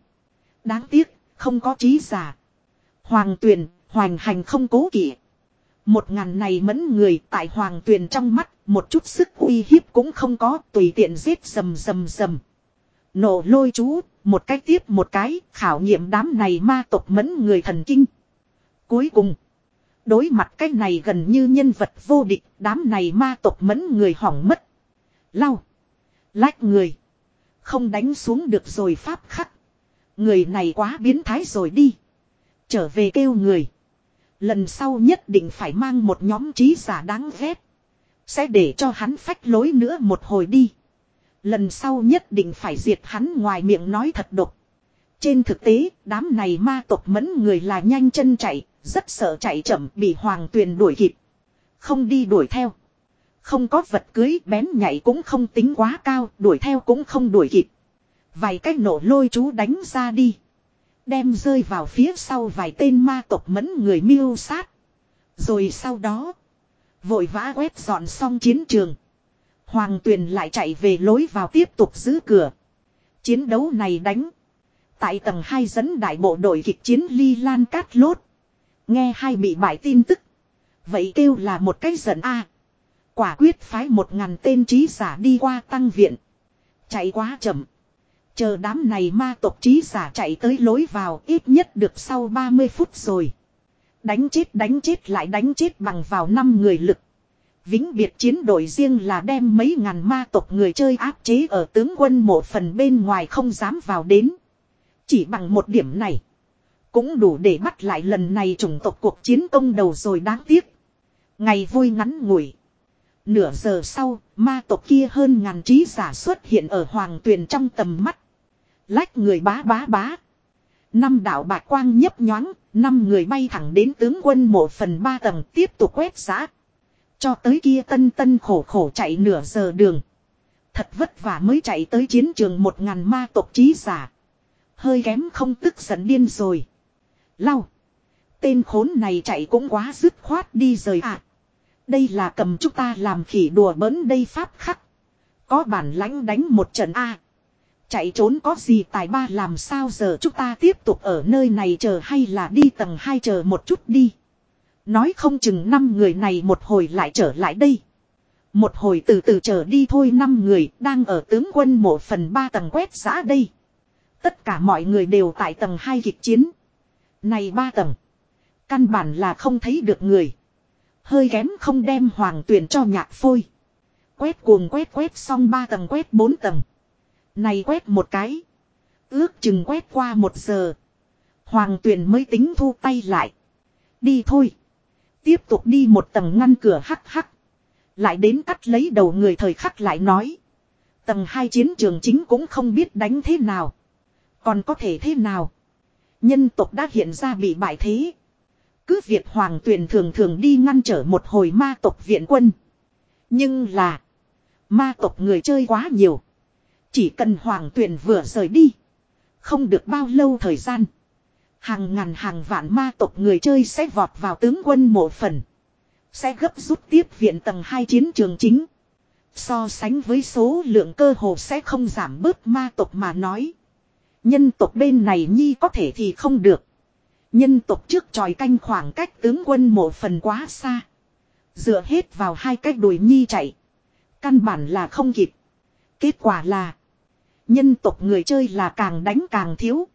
Đáng tiếc, không có trí giả. Hoàng tuyền, hoành hành không cố kỵ. Một ngàn này mẫn người tại hoàng tuyền trong mắt, một chút sức uy hiếp cũng không có, tùy tiện giết rầm rầm rầm. Nổ lôi chú, một cách tiếp một cái, khảo nghiệm đám này ma tộc mẫn người thần kinh. Cuối cùng, Đối mặt cái này gần như nhân vật vô địch, đám này ma tộc mẫn người hỏng mất. Lau. Lách người. Không đánh xuống được rồi pháp khắc. Người này quá biến thái rồi đi. Trở về kêu người. Lần sau nhất định phải mang một nhóm trí giả đáng ghét. Sẽ để cho hắn phách lối nữa một hồi đi. Lần sau nhất định phải diệt hắn ngoài miệng nói thật độc. Trên thực tế, đám này ma tộc mẫn người là nhanh chân chạy, rất sợ chạy chậm bị hoàng tuyền đuổi kịp. Không đi đuổi theo. Không có vật cưới bén nhảy cũng không tính quá cao, đuổi theo cũng không đuổi kịp. Vài cái nổ lôi chú đánh ra đi. Đem rơi vào phía sau vài tên ma tộc mẫn người miêu sát. Rồi sau đó, vội vã quét dọn xong chiến trường. Hoàng tuyền lại chạy về lối vào tiếp tục giữ cửa. Chiến đấu này đánh. Tại tầng 2 dẫn đại bộ đội kịch chiến ly lan cát lốt. Nghe hai bị bại tin tức. Vậy kêu là một cái giận a. Quả quyết phái một ngàn tên trí giả đi qua tăng viện. Chạy quá chậm. Chờ đám này ma tộc trí giả chạy tới lối vào ít nhất được sau 30 phút rồi. Đánh chết đánh chết lại đánh chết bằng vào năm người lực. Vĩnh biệt chiến đội riêng là đem mấy ngàn ma tộc người chơi áp chế ở tướng quân một phần bên ngoài không dám vào đến. Chỉ bằng một điểm này. Cũng đủ để bắt lại lần này chủng tộc cuộc chiến công đầu rồi đáng tiếc. Ngày vui ngắn ngủi. Nửa giờ sau, ma tộc kia hơn ngàn trí giả xuất hiện ở hoàng tuyền trong tầm mắt. Lách người bá bá bá. Năm đạo bạc quang nhấp nhoáng, năm người bay thẳng đến tướng quân một phần ba tầng tiếp tục quét giã. Cho tới kia tân tân khổ khổ chạy nửa giờ đường. Thật vất vả mới chạy tới chiến trường một ngàn ma tộc trí giả. Hơi kém không tức giận điên rồi. Lau. Tên khốn này chạy cũng quá dứt khoát đi rời ạ. À. Đây là cầm chúng ta làm khỉ đùa bỡn đây pháp khắc. Có bản lãnh đánh một trận A. Chạy trốn có gì tài ba làm sao giờ chúng ta tiếp tục ở nơi này chờ hay là đi tầng 2 chờ một chút đi. Nói không chừng năm người này một hồi lại trở lại đây. Một hồi từ từ trở đi thôi năm người đang ở tướng quân một phần ba tầng quét giã đây. Tất cả mọi người đều tại tầng 2 kịch chiến. Này ba tầng. Căn bản là không thấy được người. Hơi kém không đem hoàng tuyển cho nhạc phôi. Quét cuồng quét quét xong ba tầng quét bốn tầng. Này quét một cái. Ước chừng quét qua một giờ. Hoàng tuyển mới tính thu tay lại. Đi thôi. Tiếp tục đi một tầng ngăn cửa hắc hắc. Lại đến cắt lấy đầu người thời khắc lại nói. Tầng hai chiến trường chính cũng không biết đánh thế nào. Còn có thể thế nào. Nhân tộc đã hiện ra bị bại thế. Cứ việc hoàng tuyền thường thường đi ngăn trở một hồi ma tộc viện quân. Nhưng là. Ma tộc người chơi quá nhiều. Chỉ cần hoàng tuyền vừa rời đi. Không được bao lâu thời gian. Hàng ngàn hàng vạn ma tộc người chơi sẽ vọt vào tướng quân mộ phần. Sẽ gấp rút tiếp viện tầng 2 chiến trường chính. So sánh với số lượng cơ hồ sẽ không giảm bớt ma tộc mà nói. Nhân tộc bên này nhi có thể thì không được. Nhân tộc trước tròi canh khoảng cách tướng quân một phần quá xa. Dựa hết vào hai cách đuổi nhi chạy. Căn bản là không kịp. Kết quả là. Nhân tộc người chơi là càng đánh càng thiếu.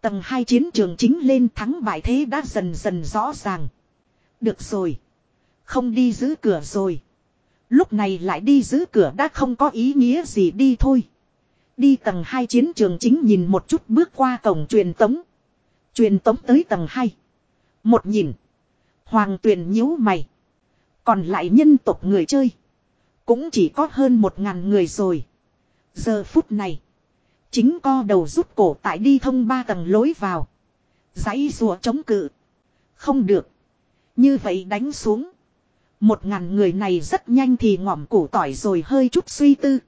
Tầng hai chiến trường chính lên thắng bại thế đã dần dần rõ ràng. Được rồi. Không đi giữ cửa rồi. Lúc này lại đi giữ cửa đã không có ý nghĩa gì đi thôi. Đi tầng 2 chiến trường chính nhìn một chút bước qua cổng truyền tống. Truyền tống tới tầng 2. Một nhìn. Hoàng tuyền nhíu mày. Còn lại nhân tộc người chơi. Cũng chỉ có hơn một ngàn người rồi. Giờ phút này. Chính co đầu rút cổ tại đi thông ba tầng lối vào. Giấy rùa chống cự. Không được. Như vậy đánh xuống. Một ngàn người này rất nhanh thì ngỏm củ tỏi rồi hơi chút suy tư.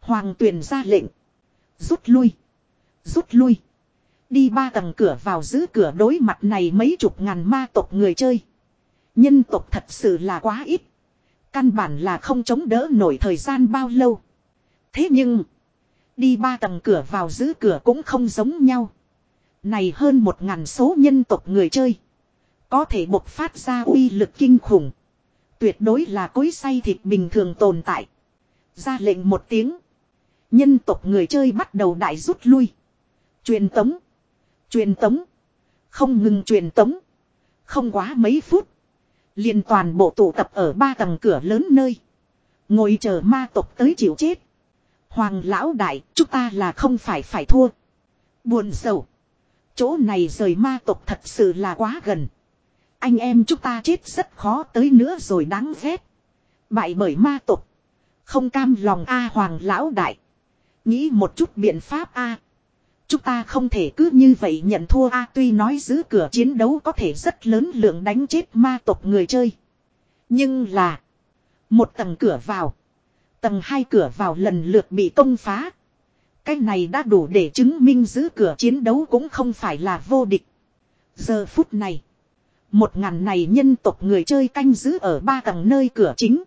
Hoàng tuyền ra lệnh. Rút lui. Rút lui. Đi ba tầng cửa vào giữ cửa đối mặt này mấy chục ngàn ma tộc người chơi. Nhân tộc thật sự là quá ít. Căn bản là không chống đỡ nổi thời gian bao lâu. Thế nhưng. Đi ba tầng cửa vào giữ cửa cũng không giống nhau. Này hơn một ngàn số nhân tộc người chơi. Có thể bộc phát ra uy lực kinh khủng. Tuyệt đối là cối say thịt bình thường tồn tại. Ra lệnh một tiếng. Nhân tộc người chơi bắt đầu đại rút lui. Truyền tống. Truyền tống. Không ngừng truyền tống. Không quá mấy phút. liền toàn bộ tụ tập ở ba tầng cửa lớn nơi. Ngồi chờ ma tộc tới chịu chết. Hoàng lão đại, chúng ta là không phải phải thua. Buồn sầu. Chỗ này rời ma tộc thật sự là quá gần. Anh em chúng ta chết rất khó tới nữa rồi đáng ghét. Bại bởi ma tộc. Không cam lòng A hoàng lão đại. Nghĩ một chút biện pháp A. Chúng ta không thể cứ như vậy nhận thua A, tuy nói giữ cửa chiến đấu có thể rất lớn lượng đánh chết ma tộc người chơi. Nhưng là. Một tầng cửa vào. Tầng hai cửa vào lần lượt bị công phá. Cái này đã đủ để chứng minh giữ cửa chiến đấu cũng không phải là vô địch. Giờ phút này. Một ngàn này nhân tộc người chơi canh giữ ở ba tầng nơi cửa chính.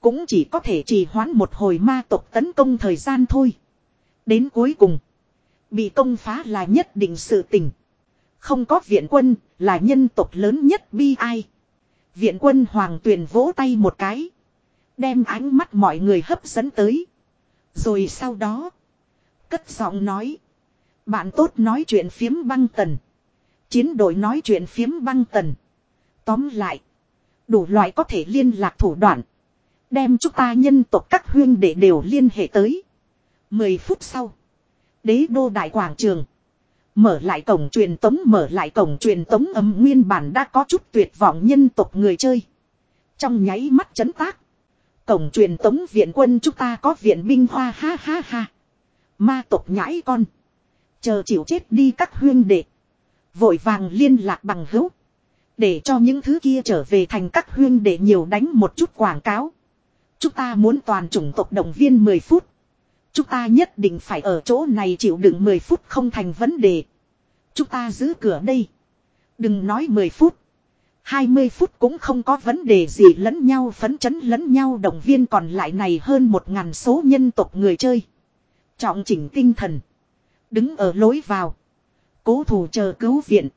Cũng chỉ có thể trì hoãn một hồi ma tộc tấn công thời gian thôi. Đến cuối cùng. Bị công phá là nhất định sự tình. Không có viện quân là nhân tộc lớn nhất bi ai. Viện quân hoàng tuyền vỗ tay một cái. Đem ánh mắt mọi người hấp dẫn tới. Rồi sau đó. Cất giọng nói. Bạn tốt nói chuyện phiếm băng tần. Chiến đội nói chuyện phiếm băng tần. Tóm lại. Đủ loại có thể liên lạc thủ đoạn. Đem chúng ta nhân tộc các huyên để đều liên hệ tới. Mười phút sau. Đế đô đại quảng trường. Mở lại cổng truyền tống, mở lại cổng truyền tống âm nguyên bản đã có chút tuyệt vọng nhân tộc người chơi. Trong nháy mắt chấn tác. cổng truyền tống viện quân chúng ta có viện binh hoa ha ha ha. Ma tộc nhãi con. Chờ chịu chết đi các huyên đệ. Vội vàng liên lạc bằng hữu. Để cho những thứ kia trở về thành các huyên đệ nhiều đánh một chút quảng cáo. Chúng ta muốn toàn chủng tộc động viên 10 phút. Chúng ta nhất định phải ở chỗ này chịu đựng 10 phút không thành vấn đề. Chúng ta giữ cửa đây. Đừng nói 10 phút. 20 phút cũng không có vấn đề gì lẫn nhau phấn chấn lẫn nhau động viên còn lại này hơn một ngàn số nhân tộc người chơi. Trọng chỉnh tinh thần. Đứng ở lối vào. Cố thủ chờ cứu viện.